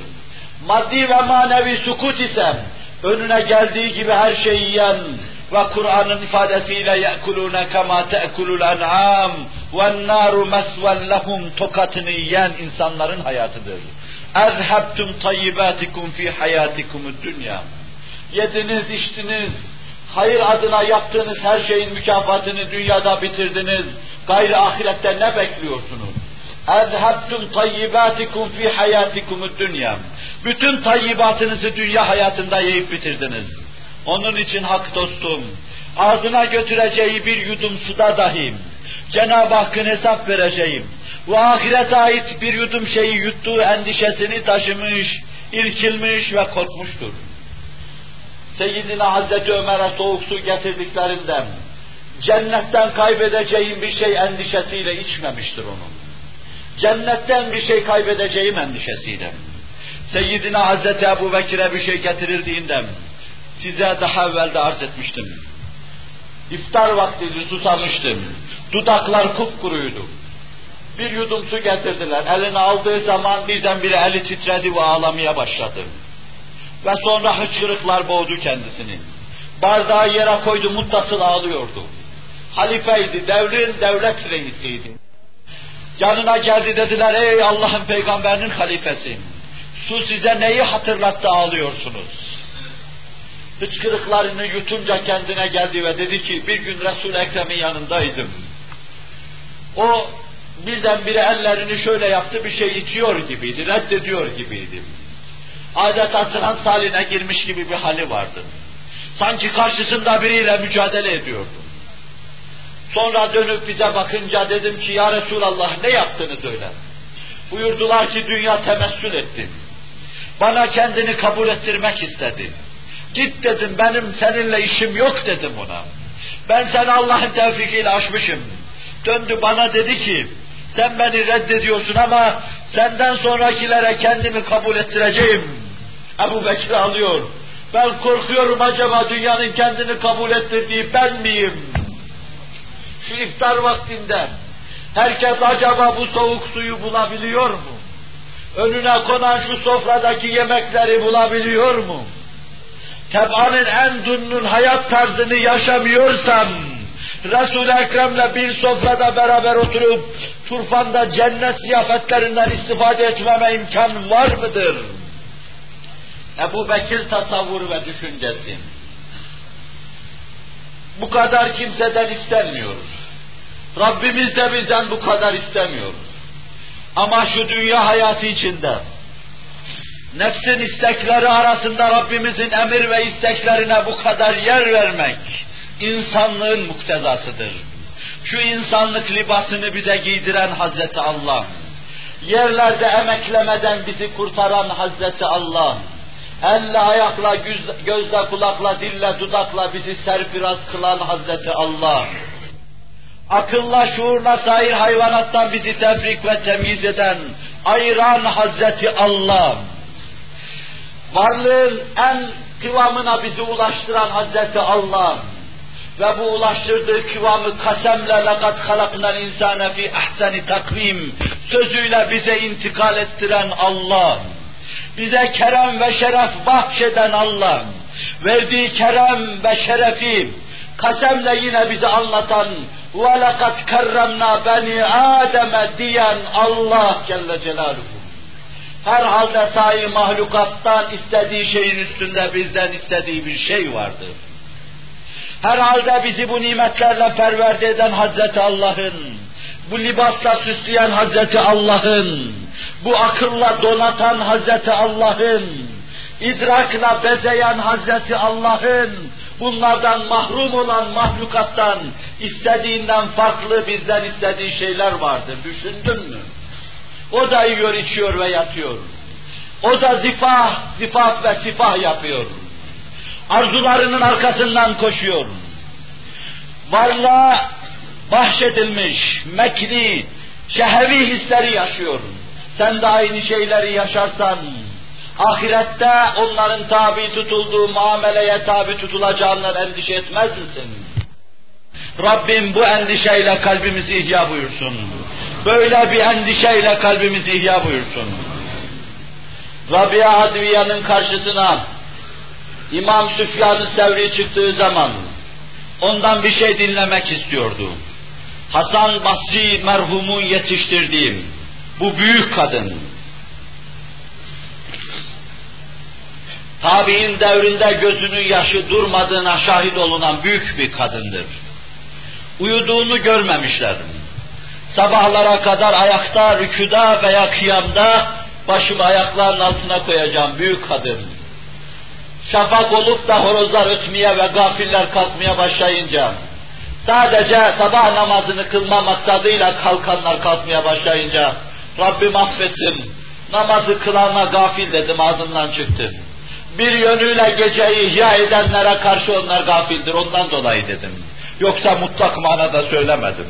Maddi ve manevi sukut ise önüne geldiği gibi her şeyi yiyen ve Kur'an'ın ifadesiyle yekulune kema te'kulul en'am ve naru mesven lehum tokatını yiyen insanların hayatıdır. Ezhebtum tayyibatikum fi hayatikum dünya. Yediniz, içtiniz, hayır adına yaptığınız her şeyin mükafatını dünyada bitirdiniz. Gayrı ahirette ne bekliyorsunuz? اَذْهَبْتُمْ طَيِّبَاتِكُمْ فِي حَيَاتِكُمُ dünya. Bütün tayyibatınızı dünya hayatında yiyip bitirdiniz. Onun için hak dostum, ağzına götüreceği bir yudum suda dahi Cenab-ı Hakk'ın hesap vereceğim. Bu ahirete ait bir yudum şeyi yuttuğu endişesini taşımış, irkilmiş ve korkmuştur. Seyyidina Hazreti Ömer'e soğuk su getirdiklerinden cennetten kaybedeceğim bir şey endişesiyle içmemiştir onun cennetten bir şey kaybedeceğim endişesiyle. Seyyidina Hazreti Ebu Bekir'e bir şey getirildiğinde size daha evvel de arz etmiştim. İftar vaktiydi susamıştım. Dudaklar kupkuruydu. Bir yudum su getirdiler. Elini aldığı zaman birdenbire eli titredi ve ağlamaya başladı. Ve sonra hıçkırıklar boğdu kendisini. Bardağı yere koydu, muttasıl ağlıyordu. Halifeydi, devrin devlet reisiydi. Yanına geldi dediler ey Allah'ın peygamberinin halifesi. Su size neyi hatırlattı ağlıyorsunuz? Hıçkırıklarını yutunca kendine geldi ve dedi ki bir gün Resul-i Ekrem'in yanındaydım. O birdenbire ellerini şöyle yaptı, bir şey itiyor gibiydi, reddediyor gibiydi. Adeta trans haline girmiş gibi bir hali vardı. Sanki karşısında biriyle mücadele ediyordu. Sonra dönüp bize bakınca dedim ki ya Resulallah ne yaptığını söyle. Buyurdular ki dünya temessül etti. Bana kendini kabul ettirmek istedi. Git dedim benim seninle işim yok dedim ona. Ben seni Allah'ın tevfikiyle aşmışım. Döndü bana dedi ki sen beni reddediyorsun ama senden sonrakilere kendimi kabul ettireceğim. Ebu Bekir alıyor. Ben korkuyorum acaba dünyanın kendini kabul ettirdiği ben miyim? Şu iftar vaktinde herkes acaba bu soğuk suyu bulabiliyor mu? Önüne konan şu sofradaki yemekleri bulabiliyor mu? Tebaanın en dünnün hayat tarzını yaşamıyorsam, Resul-i Ekrem'le bir sofrada beraber oturup turfanda cennet ziyafetlerinden istifade etmeme imkan var mıdır? Ebu Bekir tasavvuru ve düşüncesi. Bu kadar kimseden istenmiyor. Rabbimiz de bizden bu kadar istemiyor. Ama şu dünya hayatı içinde nefsin istekleri arasında Rabbimizin emir ve isteklerine bu kadar yer vermek insanlığın muktezasıdır. Şu insanlık libasını bize giydiren Hazreti Allah, yerlerde emeklemeden bizi kurtaran Hazreti Allah, elle ayakla, göz, gözle kulakla, dille dudakla bizi serfiraz kılan Hazreti Allah, akılla, şuurla sair hayvanattan bizi tefrik ve temyiz eden, ayıran Hazreti Allah, varlığın en kıvamına bizi ulaştıran Hazreti Allah ve bu ulaştırdığı kıvamı kasemle لَقَدْ خَلَقْنَا الْاِنْسَانَ فِي اَحْسَنِ takvim sözüyle bize intikal ettiren Allah, bize kerem ve şeref bahşeden Allah, verdiği kerem ve şerefi kasemle yine bize anlatan وَلَقَدْ كَرَّمْنَا beni Adem'e diyen Allah Celle Celaluhu herhalde sahi mahlukattan istediği şeyin üstünde bizden istediği bir şey vardır. Herhalde bizi bu nimetlerle perverde eden Hazreti Allah'ın, bu libasla süsleyen Hazreti Allah'ın, bu akılla donatan Hazreti Allah'ın, idrakla bezeyen Hazreti Allah'ın, bunlardan mahrum olan mahlukattan istediğinden farklı bizden istediği şeyler vardır. Düşündün mü? O da yiyor, içiyor ve yatıyor. O da zifah, zifaf ve sifah yapıyor. Arzularının arkasından koşuyor. Varlığa bahşedilmiş, mekri, şehevi hisleri yaşıyor. Sen de aynı şeyleri yaşarsan, ahirette onların tabi tutulduğu muameleye tabi tutulacağından endişe etmez misin? Rabbim bu endişeyle kalbimizi ihya buyursun. Böyle bir endişeyle kalbimizi ihya buyursun. Rabia Hadviya'nın karşısına İmam Süfyan-ı Sevri çıktığı zaman ondan bir şey dinlemek istiyordu. Hasan Basri merhumun yetiştirdiğim bu büyük kadın tabi'in devrinde gözünün yaşı durmadığına şahit olunan büyük bir kadındır. Uyuduğunu görmemişler. Sabahlara kadar ayakta, rüküda veya kıyamda başımı ayaklarının altına koyacağım büyük kadın. Şafak olup da horozlar ötmeye ve gafiller kalkmaya başlayınca, sadece sabah namazını kılma maksadıyla kalkanlar kalkmaya başlayınca, Rabbim affetsin, namazı kılana gafil dedim ağzımdan çıktı. Bir yönüyle geceyi ihya edenlere karşı onlar gafildir, ondan dolayı dedim. Yoksa mutlak manada söylemedim.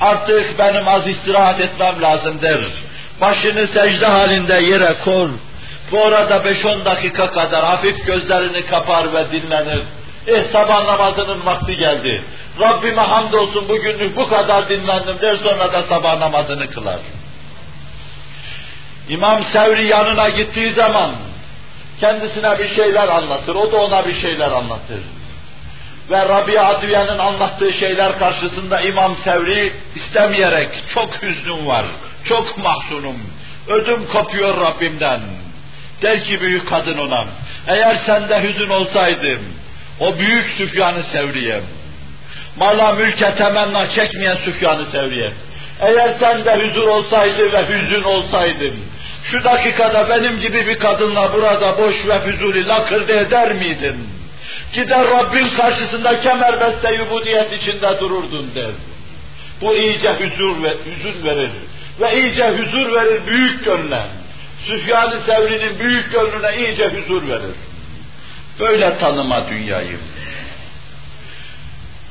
Artık benim az istirahat etmem lazımdır. Başını secde halinde yere kor. Bu beş on dakika kadar hafif gözlerini kapar ve dinlenir. Eh sabah namazının vakti geldi. Rabbime hamdolsun bugünlük bu kadar dinlendim der sonra da sabah namazını kılar. İmam Sevri yanına gittiği zaman kendisine bir şeyler anlatır, o da ona bir şeyler anlatır ve Rabia Adviye'nin anlattığı şeyler karşısında İmam Sevri istemeyerek çok hüznüm var, çok mahzunum, ödüm kopuyor Rabbimden. Der ki büyük kadın ona, eğer sende hüzün olsaydım, o büyük Süfyan-ı Sevri'ye, Mala mülke temenna çekmeyen Süfyan-ı Sevriye. Eğer sen de huzur olsaydı ve hüzün olsaydın, şu dakikada benim gibi bir kadınla burada boş ve füzuli lakırdı eder miydin? Gider Rabbin karşısında kemerbeste yubudiyet içinde dururdun der. Bu iyice huzur ve hüzün verir. Ve iyice huzur verir büyük gönle. Süfyan-ı Sevri'nin büyük gönlüne iyice huzur verir. Böyle tanıma dünyayı.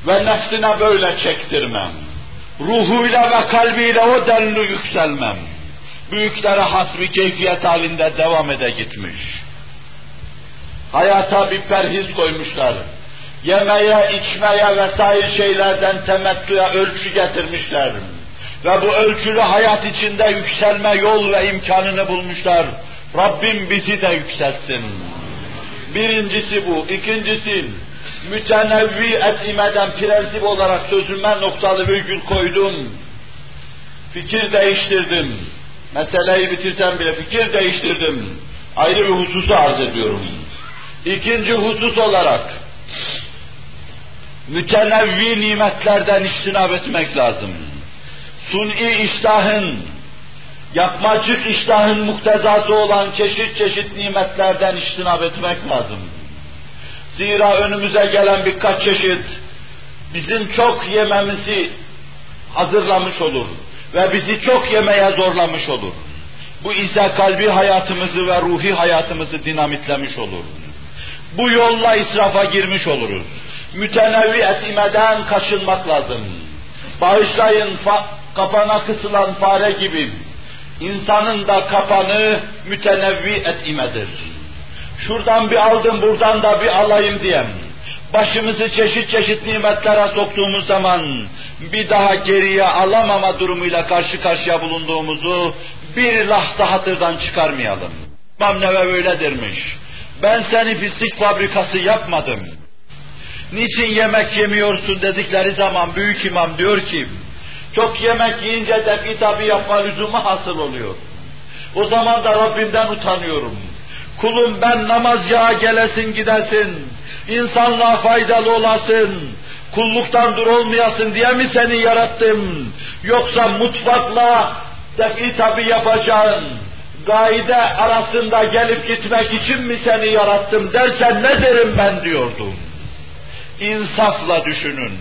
Ve nefsine böyle çektirmem. Ruhuyla ve kalbiyle o denli yükselmem. Büyüklere has bir keyfiyet halinde devam ede gitmiş. Hayata bir perhiz koymuşlar. Yemeye, içmeye vesaire şeylerden temettüye ölçü getirmişler. Ve bu ölçülü hayat içinde yükselme yol ve imkanını bulmuşlar. Rabbim bizi de yükseltsin. Birincisi bu. İkincisi, mütenevvi etimeden prensip olarak sözüme noktalı virgül koydum. Fikir değiştirdim. Meseleyi bitirsem bile fikir değiştirdim. Ayrı bir hususu arz ediyorum. İkinci husus olarak mütenevvi nimetlerden iştinab etmek lazım. Suni iştahın, yapmacık iştahın muktezası olan çeşit çeşit nimetlerden iştinab etmek lazım. Zira önümüze gelen birkaç çeşit bizim çok yememizi hazırlamış olur ve bizi çok yemeye zorlamış olur. Bu ise kalbi hayatımızı ve ruhi hayatımızı dinamitlemiş olur. Bu yolla israfa girmiş oluruz. Mütenevvi etimeden kaçınmak lazım. Bağışlayın fa kapana kısılan fare gibi. İnsanın da kapanı mütenevvi etimedir. Şuradan bir aldım, buradan da bir alayım diyem. Başımızı çeşit çeşit nimetlere soktuğumuz zaman bir daha geriye alamama durumuyla karşı karşıya bulunduğumuzu bir lahza hatırdan çıkarmayalım. İmam Nevevi öyle dermiş. Ben seni pislik fabrikası yapmadım. Niçin yemek yemiyorsun dedikleri zaman büyük imam diyor ki, çok yemek yiyince de tabi yapma lüzumu hasıl oluyor. O zaman da Rabbimden utanıyorum. Kulum ben namazcağa gelesin gidesin, insanlığa faydalı olasın, kulluktan dur olmayasın diye mi seni yarattım? Yoksa mutfakla defi tabi yapacağın, gaide arasında gelip gitmek için mi seni yarattım dersen ne derim ben diyordum. İnsafla düşünün,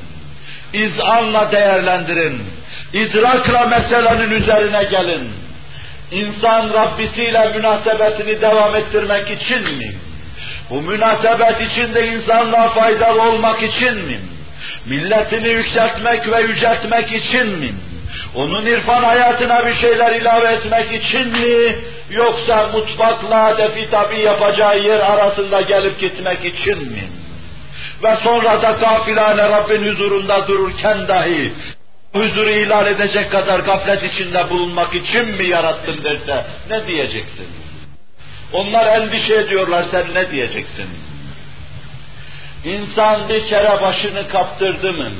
izanla değerlendirin, idrakla meselenin üzerine gelin. İnsan Rabbisiyle münasebetini devam ettirmek için mi? Bu münasebet içinde insanlığa faydalı olmak için mi? Milletini yükseltmek ve yüceltmek için mi? Onun irfan hayatına bir şeyler ilave etmek için mi? Yoksa mutfakla defi tabi yapacağı yer arasında gelip gitmek için mi? Ve sonra da gafilane Rabbin huzurunda dururken dahi huzuru ilan edecek kadar gaflet içinde bulunmak için mi yarattın derse ne diyeceksin? Onlar endişe ediyorlar sen ne diyeceksin? İnsan bir kere başını kaptırdı mı?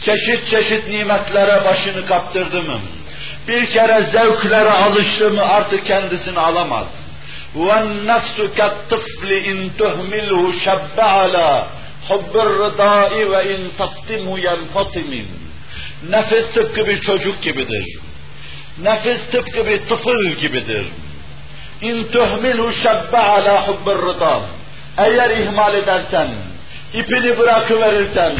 Çeşit çeşit nimetlere başını kaptırdı mı? Bir kere zevklere alıştı mı artık kendisini alamaz. وَالنَّفْسُ كَالطِّفْلِ اِنْ تُهْمِلْهُ شَبَّ عَلَى Hubbur rıdai ve in taktimu yenfatimin. Nefis tıpkı bir çocuk gibidir. Nefis tıpkı bir tıfıl gibidir. İn tuhmilu şebbe ala hubbur rıda. Eğer ihmal edersen, ipini bırakıverirsen,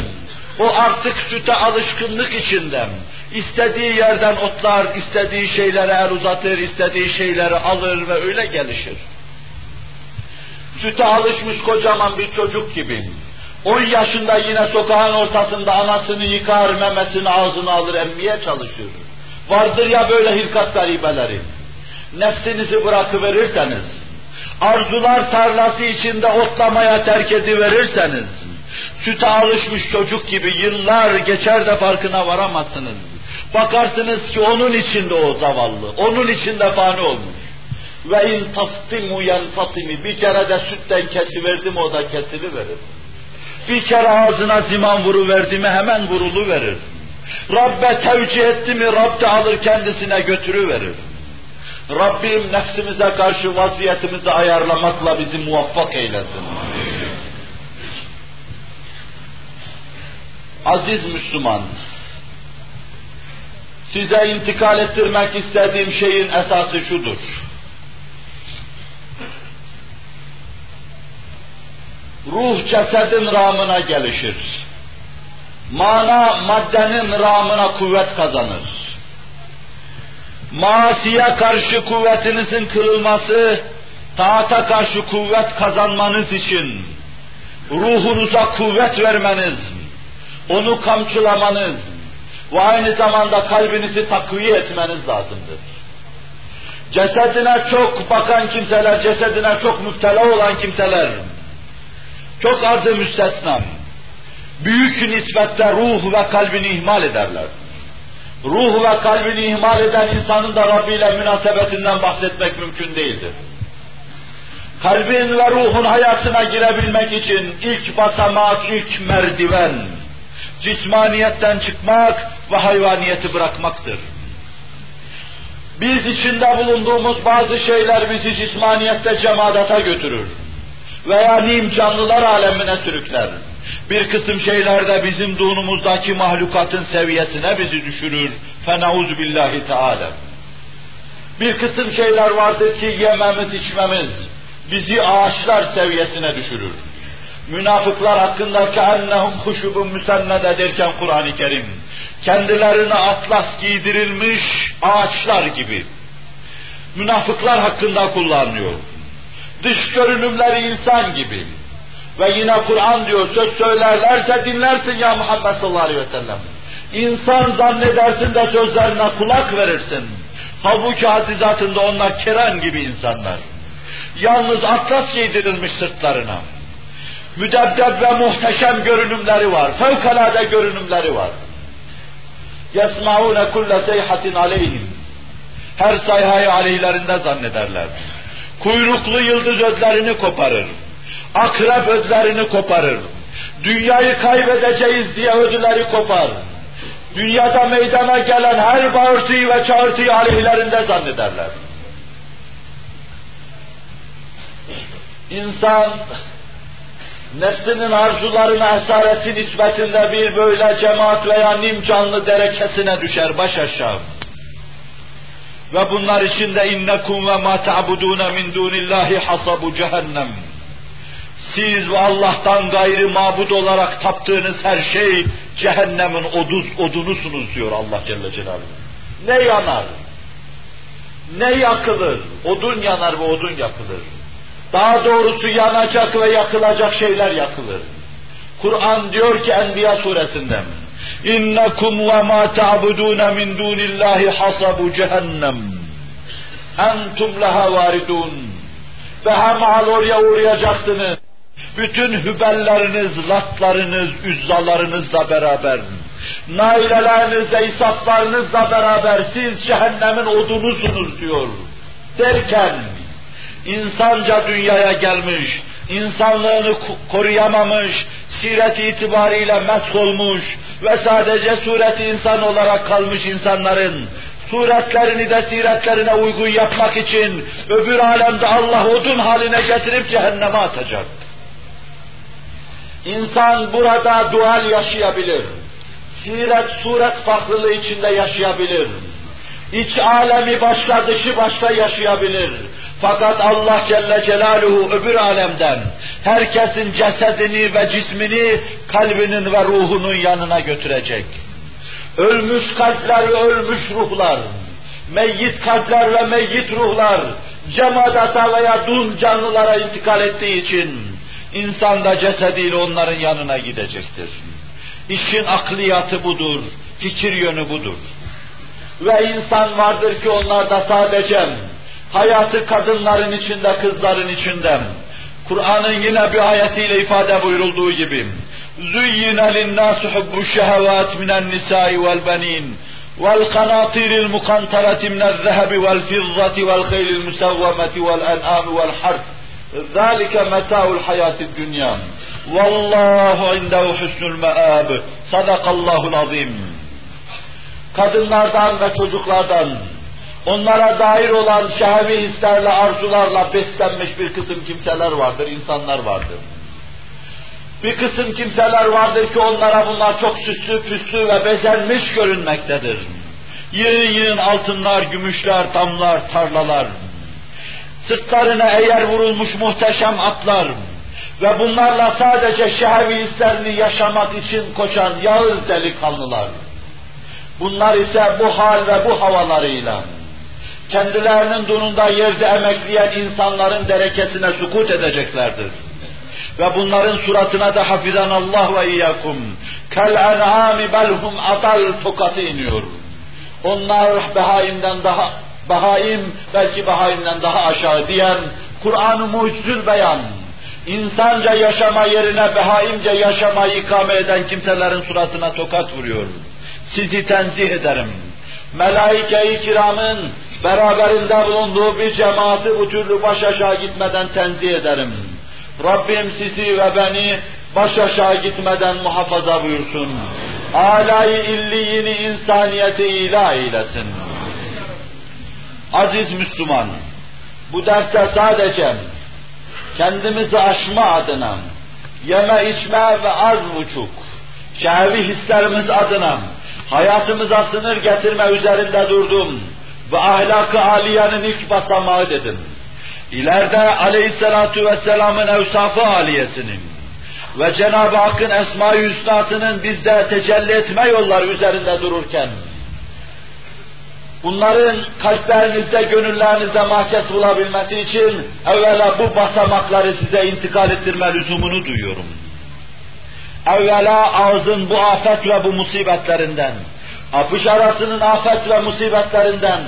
o artık süte alışkınlık içinden, istediği yerden otlar, istediği şeylere el uzatır, istediği şeyleri alır ve öyle gelişir. Süte alışmış kocaman bir çocuk gibi 10 yaşında yine sokağın ortasında anasını yıkar, memesini ağzına alır, emmeye çalışır. Vardır ya böyle hilkat garibeleri. Nefsinizi bırakıverirseniz, arzular tarlası içinde otlamaya terk ediverirseniz, süte alışmış çocuk gibi yıllar geçer de farkına varamazsınız. Bakarsınız ki onun içinde o zavallı, onun içinde fani olmuş. Ve in taftimu yenfatimi bir kere de sütten kesiverdim o da kesiliverir. Bir kere ağzına ziman vuru verdi mi hemen vurulu verir. Rabbe tevcih etti mi Rab de alır kendisine götürü verir. Rabbim nefsimize karşı vaziyetimizi ayarlamakla bizi muvaffak eylesin. Aziz Müslüman, size intikal ettirmek istediğim şeyin esası şudur. Ruh cesedin ramına gelişir. Mana maddenin ramına kuvvet kazanır. Masiye karşı kuvvetinizin kırılması, taata karşı kuvvet kazanmanız için, ruhunuza kuvvet vermeniz, onu kamçılamanız ve aynı zamanda kalbinizi takviye etmeniz lazımdır. Cesedine çok bakan kimseler, cesedine çok müptela olan kimseler, çok azı müstesna, büyük nispette ruh ve kalbini ihmal ederler. Ruh ve kalbini ihmal eden insanın da Rabbi ile münasebetinden bahsetmek mümkün değildir. Kalbin ve ruhun hayatına girebilmek için ilk basamak, ilk merdiven, cismaniyetten çıkmak ve hayvaniyeti bırakmaktır. Biz içinde bulunduğumuz bazı şeyler bizi cismaniyette cemadata götürür veya nim canlılar alemine sürükler. Bir kısım şeyler de bizim dunumuzdaki mahlukatın seviyesine bizi düşürür. Fenauz billahi teala. Bir kısım şeyler vardır ki yememiz, içmemiz bizi ağaçlar seviyesine düşürür. Münafıklar hakkında ennehum huşubun müsennede derken Kur'an-ı Kerim kendilerine atlas giydirilmiş ağaçlar gibi. Münafıklar hakkında kullanılıyor. Dış görünümleri insan gibi. Ve yine Kur'an diyor söz söylerlerse dinlersin ya Muhammed sallallahu aleyhi ve sellem. İnsan zannedersin de sözlerine kulak verirsin. Halbuki hadizatında onlar keran gibi insanlar. Yalnız atlas giydirilmiş sırtlarına. Müdebbdeb ve muhteşem görünümleri var. Fevkalade görünümleri var. يَسْمَعُونَ كُلَّ سَيْحَةٍ عَلَيْهِمْ Her sayhayı aleyhlerinde zannederler. Kuyruklu yıldız ödlerini koparır. Akrep ödlerini koparır. Dünyayı kaybedeceğiz diye ödüleri kopar. Dünyada meydana gelen her bağırtıyı ve çağırtıyı aleyhlerinde zannederler. İnsan nefsinin arzularına esareti nispetinde bir böyle cemaat veya nim canlı derekesine düşer baş aşağı. Ve bunlar içinde innekum ve ma ta'buduna min dunillahi hasabu cehennem. Siz ve Allah'tan gayrı mabud olarak taptığınız her şey cehennemin oduz, odunusunuz diyor Allah Celle Celaluhu. Ne yanar? Ne yakılır? Odun yanar ve odun yakılır. Daha doğrusu yanacak ve yakılacak şeyler yakılır. Kur'an diyor ki Enbiya suresinde İnnekum ve ma ta'budun min dunillahi hasabu cehennem. Entum leha varidun. Ve hemal oraya uğrayacaksınız. Bütün hübelleriniz, latlarınız, üzzalarınızla beraber, nailelerinizle, isaflarınızla beraber siz cehennemin odunusunuz diyor. Derken, insanca dünyaya gelmiş, insanlığını koruyamamış, siret itibariyle mesk olmuş ve sadece sureti insan olarak kalmış insanların suretlerini de siretlerine uygun yapmak için öbür alemde Allah odun haline getirip cehenneme atacak. İnsan burada dual yaşayabilir. Siret, suret farklılığı içinde yaşayabilir. İç alemi başka, dışı başka yaşayabilir. Fakat Allah Celle Celaluhu öbür alemden herkesin cesedini ve cismini kalbinin ve ruhunun yanına götürecek. Ölmüş kalpler ve ölmüş ruhlar, meyyit kalpler ve meyyit ruhlar, cemadata veya dun canlılara intikal ettiği için insan da cesediyle onların yanına gidecektir. İşin akliyatı budur, fikir yönü budur. Ve insan vardır ki onlarda sadece hayatı kadınların içinde, kızların içinde. Kur'an'ın yine bir ayetiyle ifade buyurulduğu gibi زُيِّنَ لِلنَّاسُ حُبُّ الشَّهَوَاتِ مِنَ النِّسَاءِ وَالْبَنِينَ والقناطير المقنطرة من الذهب والفضة والخيل المسومة والأنعام والحرث ذلك متاع الحياة الدنيا والله عنده حسن المآب صدق الله العظيم kadınlardan ve çocuklardan onlara dair olan şehvi hislerle, arzularla beslenmiş bir kısım kimseler vardır, insanlar vardır. Bir kısım kimseler vardır ki onlara bunlar çok süslü, püslü ve bezenmiş görünmektedir. Yığın yığın altınlar, gümüşler, damlar, tarlalar. Sırtlarına eğer vurulmuş muhteşem atlar ve bunlarla sadece şehvi hislerini yaşamak için koşan yağız delikanlılar. Bunlar ise bu hal ve bu havalarıyla kendilerinin dununda yerde emekleyen insanların derekesine sukut edeceklerdir. Ve bunların suratına da hafizan Allah ve iyyakum kel en'ami belhum adal tokatı iniyor. Onlar behaimden daha bahaim belki bahaimden daha aşağı diyen Kur'an-ı mucizül beyan insanca yaşama yerine behaimce yaşamayı ikame eden kimselerin suratına tokat vuruyor. Sizi tenzih ederim. Melaike-i kiramın beraberinde bulunduğu bir cemaati bu türlü baş aşağı gitmeden tenzih ederim. Rabbim sizi ve beni baş aşağı gitmeden muhafaza buyursun. Alayı illiyini insaniyeti ilah eylesin. Aziz Müslüman, bu derste sadece kendimizi aşma adına, yeme içme ve az buçuk, şehvi hislerimiz adına, hayatımıza sınır getirme üzerinde durdum ve ahlakı aliyenin ilk basamağı dedim. İleride aleyhissalatu vesselamın evsafı aliyesinin ve Cenab-ı Hakk'ın esma-i hüsnasının bizde tecelli etme yolları üzerinde dururken, bunların kalplerinizde, gönüllerinizde mahkes bulabilmesi için evvela bu basamakları size intikal ettirme lüzumunu duyuyorum. Evvela ağzın bu afet ve bu musibetlerinden, apış arasının afet ve musibetlerinden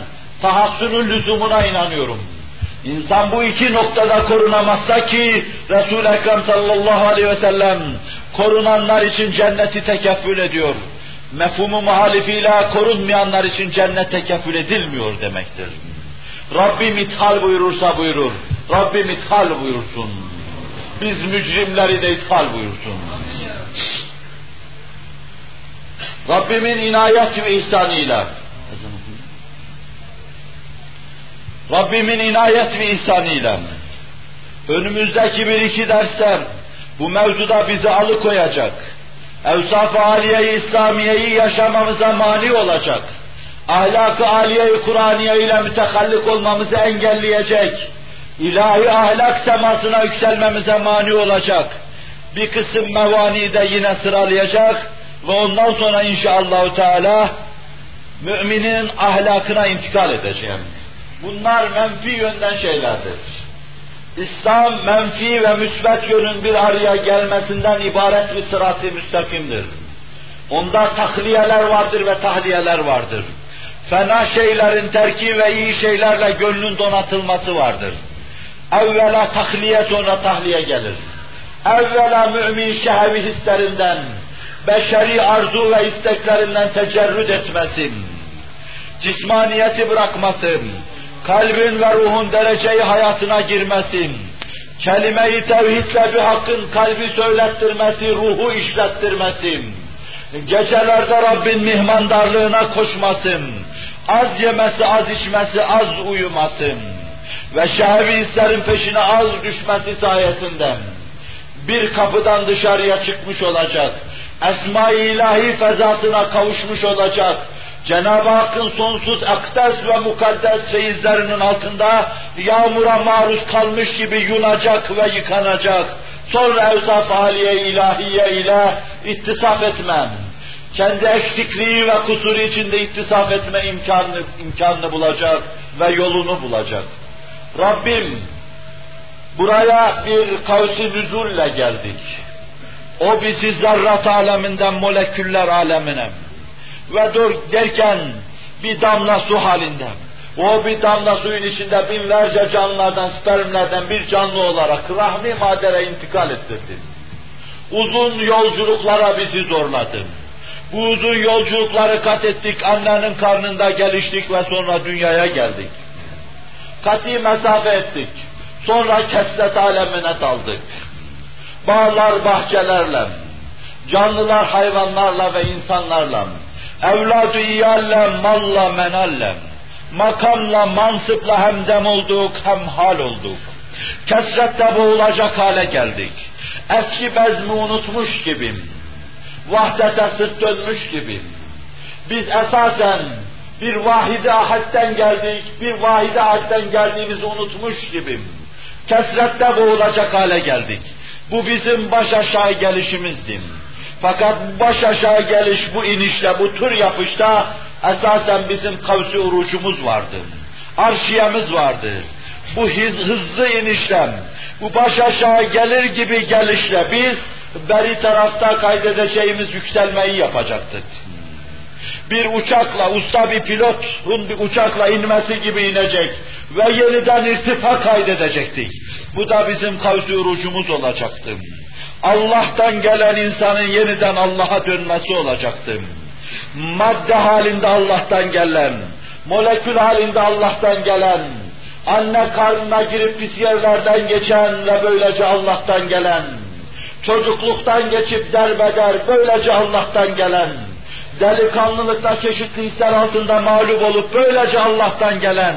tahassünün lüzumuna inanıyorum. İnsan bu iki noktada korunamazsa ki Resul-i Ekrem sallallahu aleyhi ve sellem korunanlar için cenneti tekeffül ediyor. Mefhumu muhalifiyle korunmayanlar için cennet tekeffül edilmiyor demektir. Rabbim ithal buyurursa buyurur. Rabbim ithal buyursun. Biz mücrimleri de ithal buyursun. Rabbimin inayet ve ihsanıyla. Rabbimin inayet ve ihsanıyla. Önümüzdeki bir iki derste bu mevzuda bizi alıkoyacak, evsaf-ı aliye-i İslamiye'yi yaşamamıza mani olacak, ahlak-ı aliye-i Kur'aniye ile mütehallik olmamızı engelleyecek, ilahi ahlak temasına yükselmemize mani olacak, bir kısım mevani de yine sıralayacak ve ondan sonra inşallah Teala müminin ahlakına intikal edeceğim. Bunlar menfi yönden şeylerdir. İslam menfi ve müsbet yönün bir araya gelmesinden ibaret bir sırat-ı müstakimdir. Onda tahliyeler vardır ve tahliyeler vardır. Fena şeylerin terki ve iyi şeylerle gönlün donatılması vardır. Evvela tahliye sonra tahliye gelir. Evvela mümin şehvi hislerinden, beşeri arzu ve isteklerinden tecerrüt etmesin. Cismaniyeti bırakmasın kalbin ve ruhun dereceyi hayatına girmesin. Kelime-i tevhidle bir hakkın kalbi söylettirmesi, ruhu işlettirmesin. Gecelerde Rabbin mihmandarlığına koşmasın. Az yemesi, az içmesi, az uyumasın. Ve şehvi hislerin peşine az düşmesi sayesinde bir kapıdan dışarıya çıkmış olacak. Esma-i ilahi fezasına kavuşmuş olacak Cenab-ı Hakk'ın sonsuz akdes ve mukaddes feyizlerinin altında yağmura maruz kalmış gibi yunacak ve yıkanacak. Sonra evsaf haliye ilahiye ile ittisaf etmem. Kendi eksikliği ve kusuru içinde ittisaf etme imkanını, imkanını bulacak ve yolunu bulacak. Rabbim buraya bir kavsi nüzulle geldik. O bizi zarrat aleminden moleküller alemine, ve dur derken bir damla su halinde. O bir damla suyun içinde binlerce canlılardan, spermlerden bir canlı olarak rahmi madere intikal ettirdin. Uzun yolculuklara bizi zorladın. Bu uzun yolculukları kat ettik, annenin karnında geliştik ve sonra dünyaya geldik. Kati mesafe ettik. Sonra kesret alemine daldık. Bağlar bahçelerle, canlılar hayvanlarla ve insanlarla, evladı iyalle, malla, menalle, makamla, mansıpla hemdem olduk, hem hal olduk. Kesrette boğulacak hale geldik. Eski bezmi unutmuş gibim. Vahdete sırt dönmüş gibim. Biz esasen bir vahide ahetten geldik, bir vahide ahetten geldiğimizi unutmuş gibim. Kesrette boğulacak hale geldik. Bu bizim baş aşağı gelişimizdi. Fakat baş aşağı geliş bu inişte, bu tür yapışta esasen bizim kavsi urucumuz vardı. Arşiyemiz vardı. Bu hız, hızlı inişlem, bu baş aşağı gelir gibi gelişle biz beri tarafta kaydedeceğimiz yükselmeyi yapacaktık. Bir uçakla, usta bir pilotun bir uçakla inmesi gibi inecek ve yeniden irtifa kaydedecektik. Bu da bizim kavsi urucumuz olacaktı. Allah'tan gelen insanın yeniden Allah'a dönmesi olacaktı. Madde halinde Allah'tan gelen, molekül halinde Allah'tan gelen, anne karnına girip pis yerlerden geçen ve böylece Allah'tan gelen, çocukluktan geçip derbeder, böylece Allah'tan gelen, delikanlılıkla çeşitli hisler altında mağlup olup böylece Allah'tan gelen,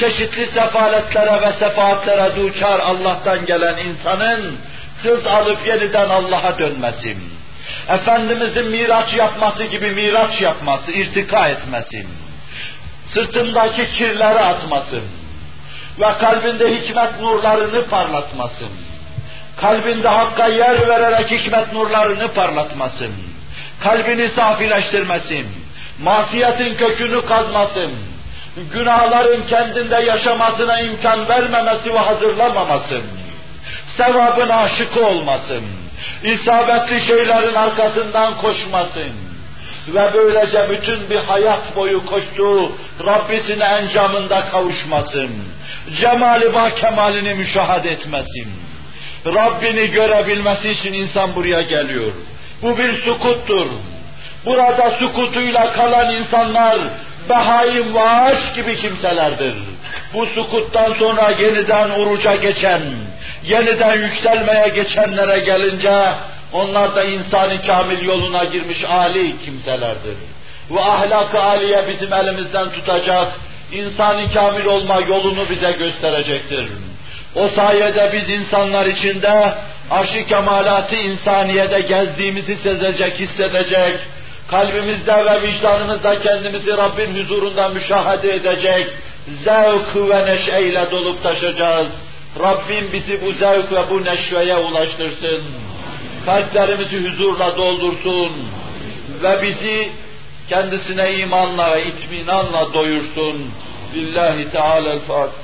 çeşitli sefaletlere ve sefaatlere duçar Allah'tan gelen insanın hız alıp yeniden Allah'a dönmesi, Efendimizin miraç yapması gibi miraç yapması, irtika etmesi, sırtındaki kirleri atmasın ve kalbinde hikmet nurlarını parlatmasın. Kalbinde hakka yer vererek hikmet nurlarını parlatmasın. Kalbini safileştirmesin. Masiyetin kökünü kazmasın. Günahların kendinde yaşamasına imkan vermemesi ve hazırlamamasın. Sevabın aşıkı olmasın. İsabetli şeylerin arkasından koşmasın ve böylece bütün bir hayat boyu koştuğu Rabbisine encamında kavuşmasın. Cemali bah kemalini müşahede etmesin. Rabbini görebilmesi için insan buraya geliyor. Bu bir sukuttur. Burada sukutuyla kalan insanlar behaim ve ağaç gibi kimselerdir. Bu sukuttan sonra yeniden uruca geçen, yeniden yükselmeye geçenlere gelince onlar da insani kamil yoluna girmiş âli kimselerdir. Ve ahlak-ı âliye bizim elimizden tutacak, insani kamil olma yolunu bize gösterecektir. O sayede biz insanlar içinde aşk kemalatı insaniyede gezdiğimizi sezecek, hissedecek, kalbimizde ve vicdanımızda kendimizi Rabbin huzurunda müşahede edecek, zevk ve neşeyle dolup taşacağız. Rabbim bizi bu zevk ve bu neşveye ulaştırsın. Kalplerimizi huzurla doldursun ve bizi kendisine imanla ve itminanla doyursun. Lillahi Teala'l-Fatiha.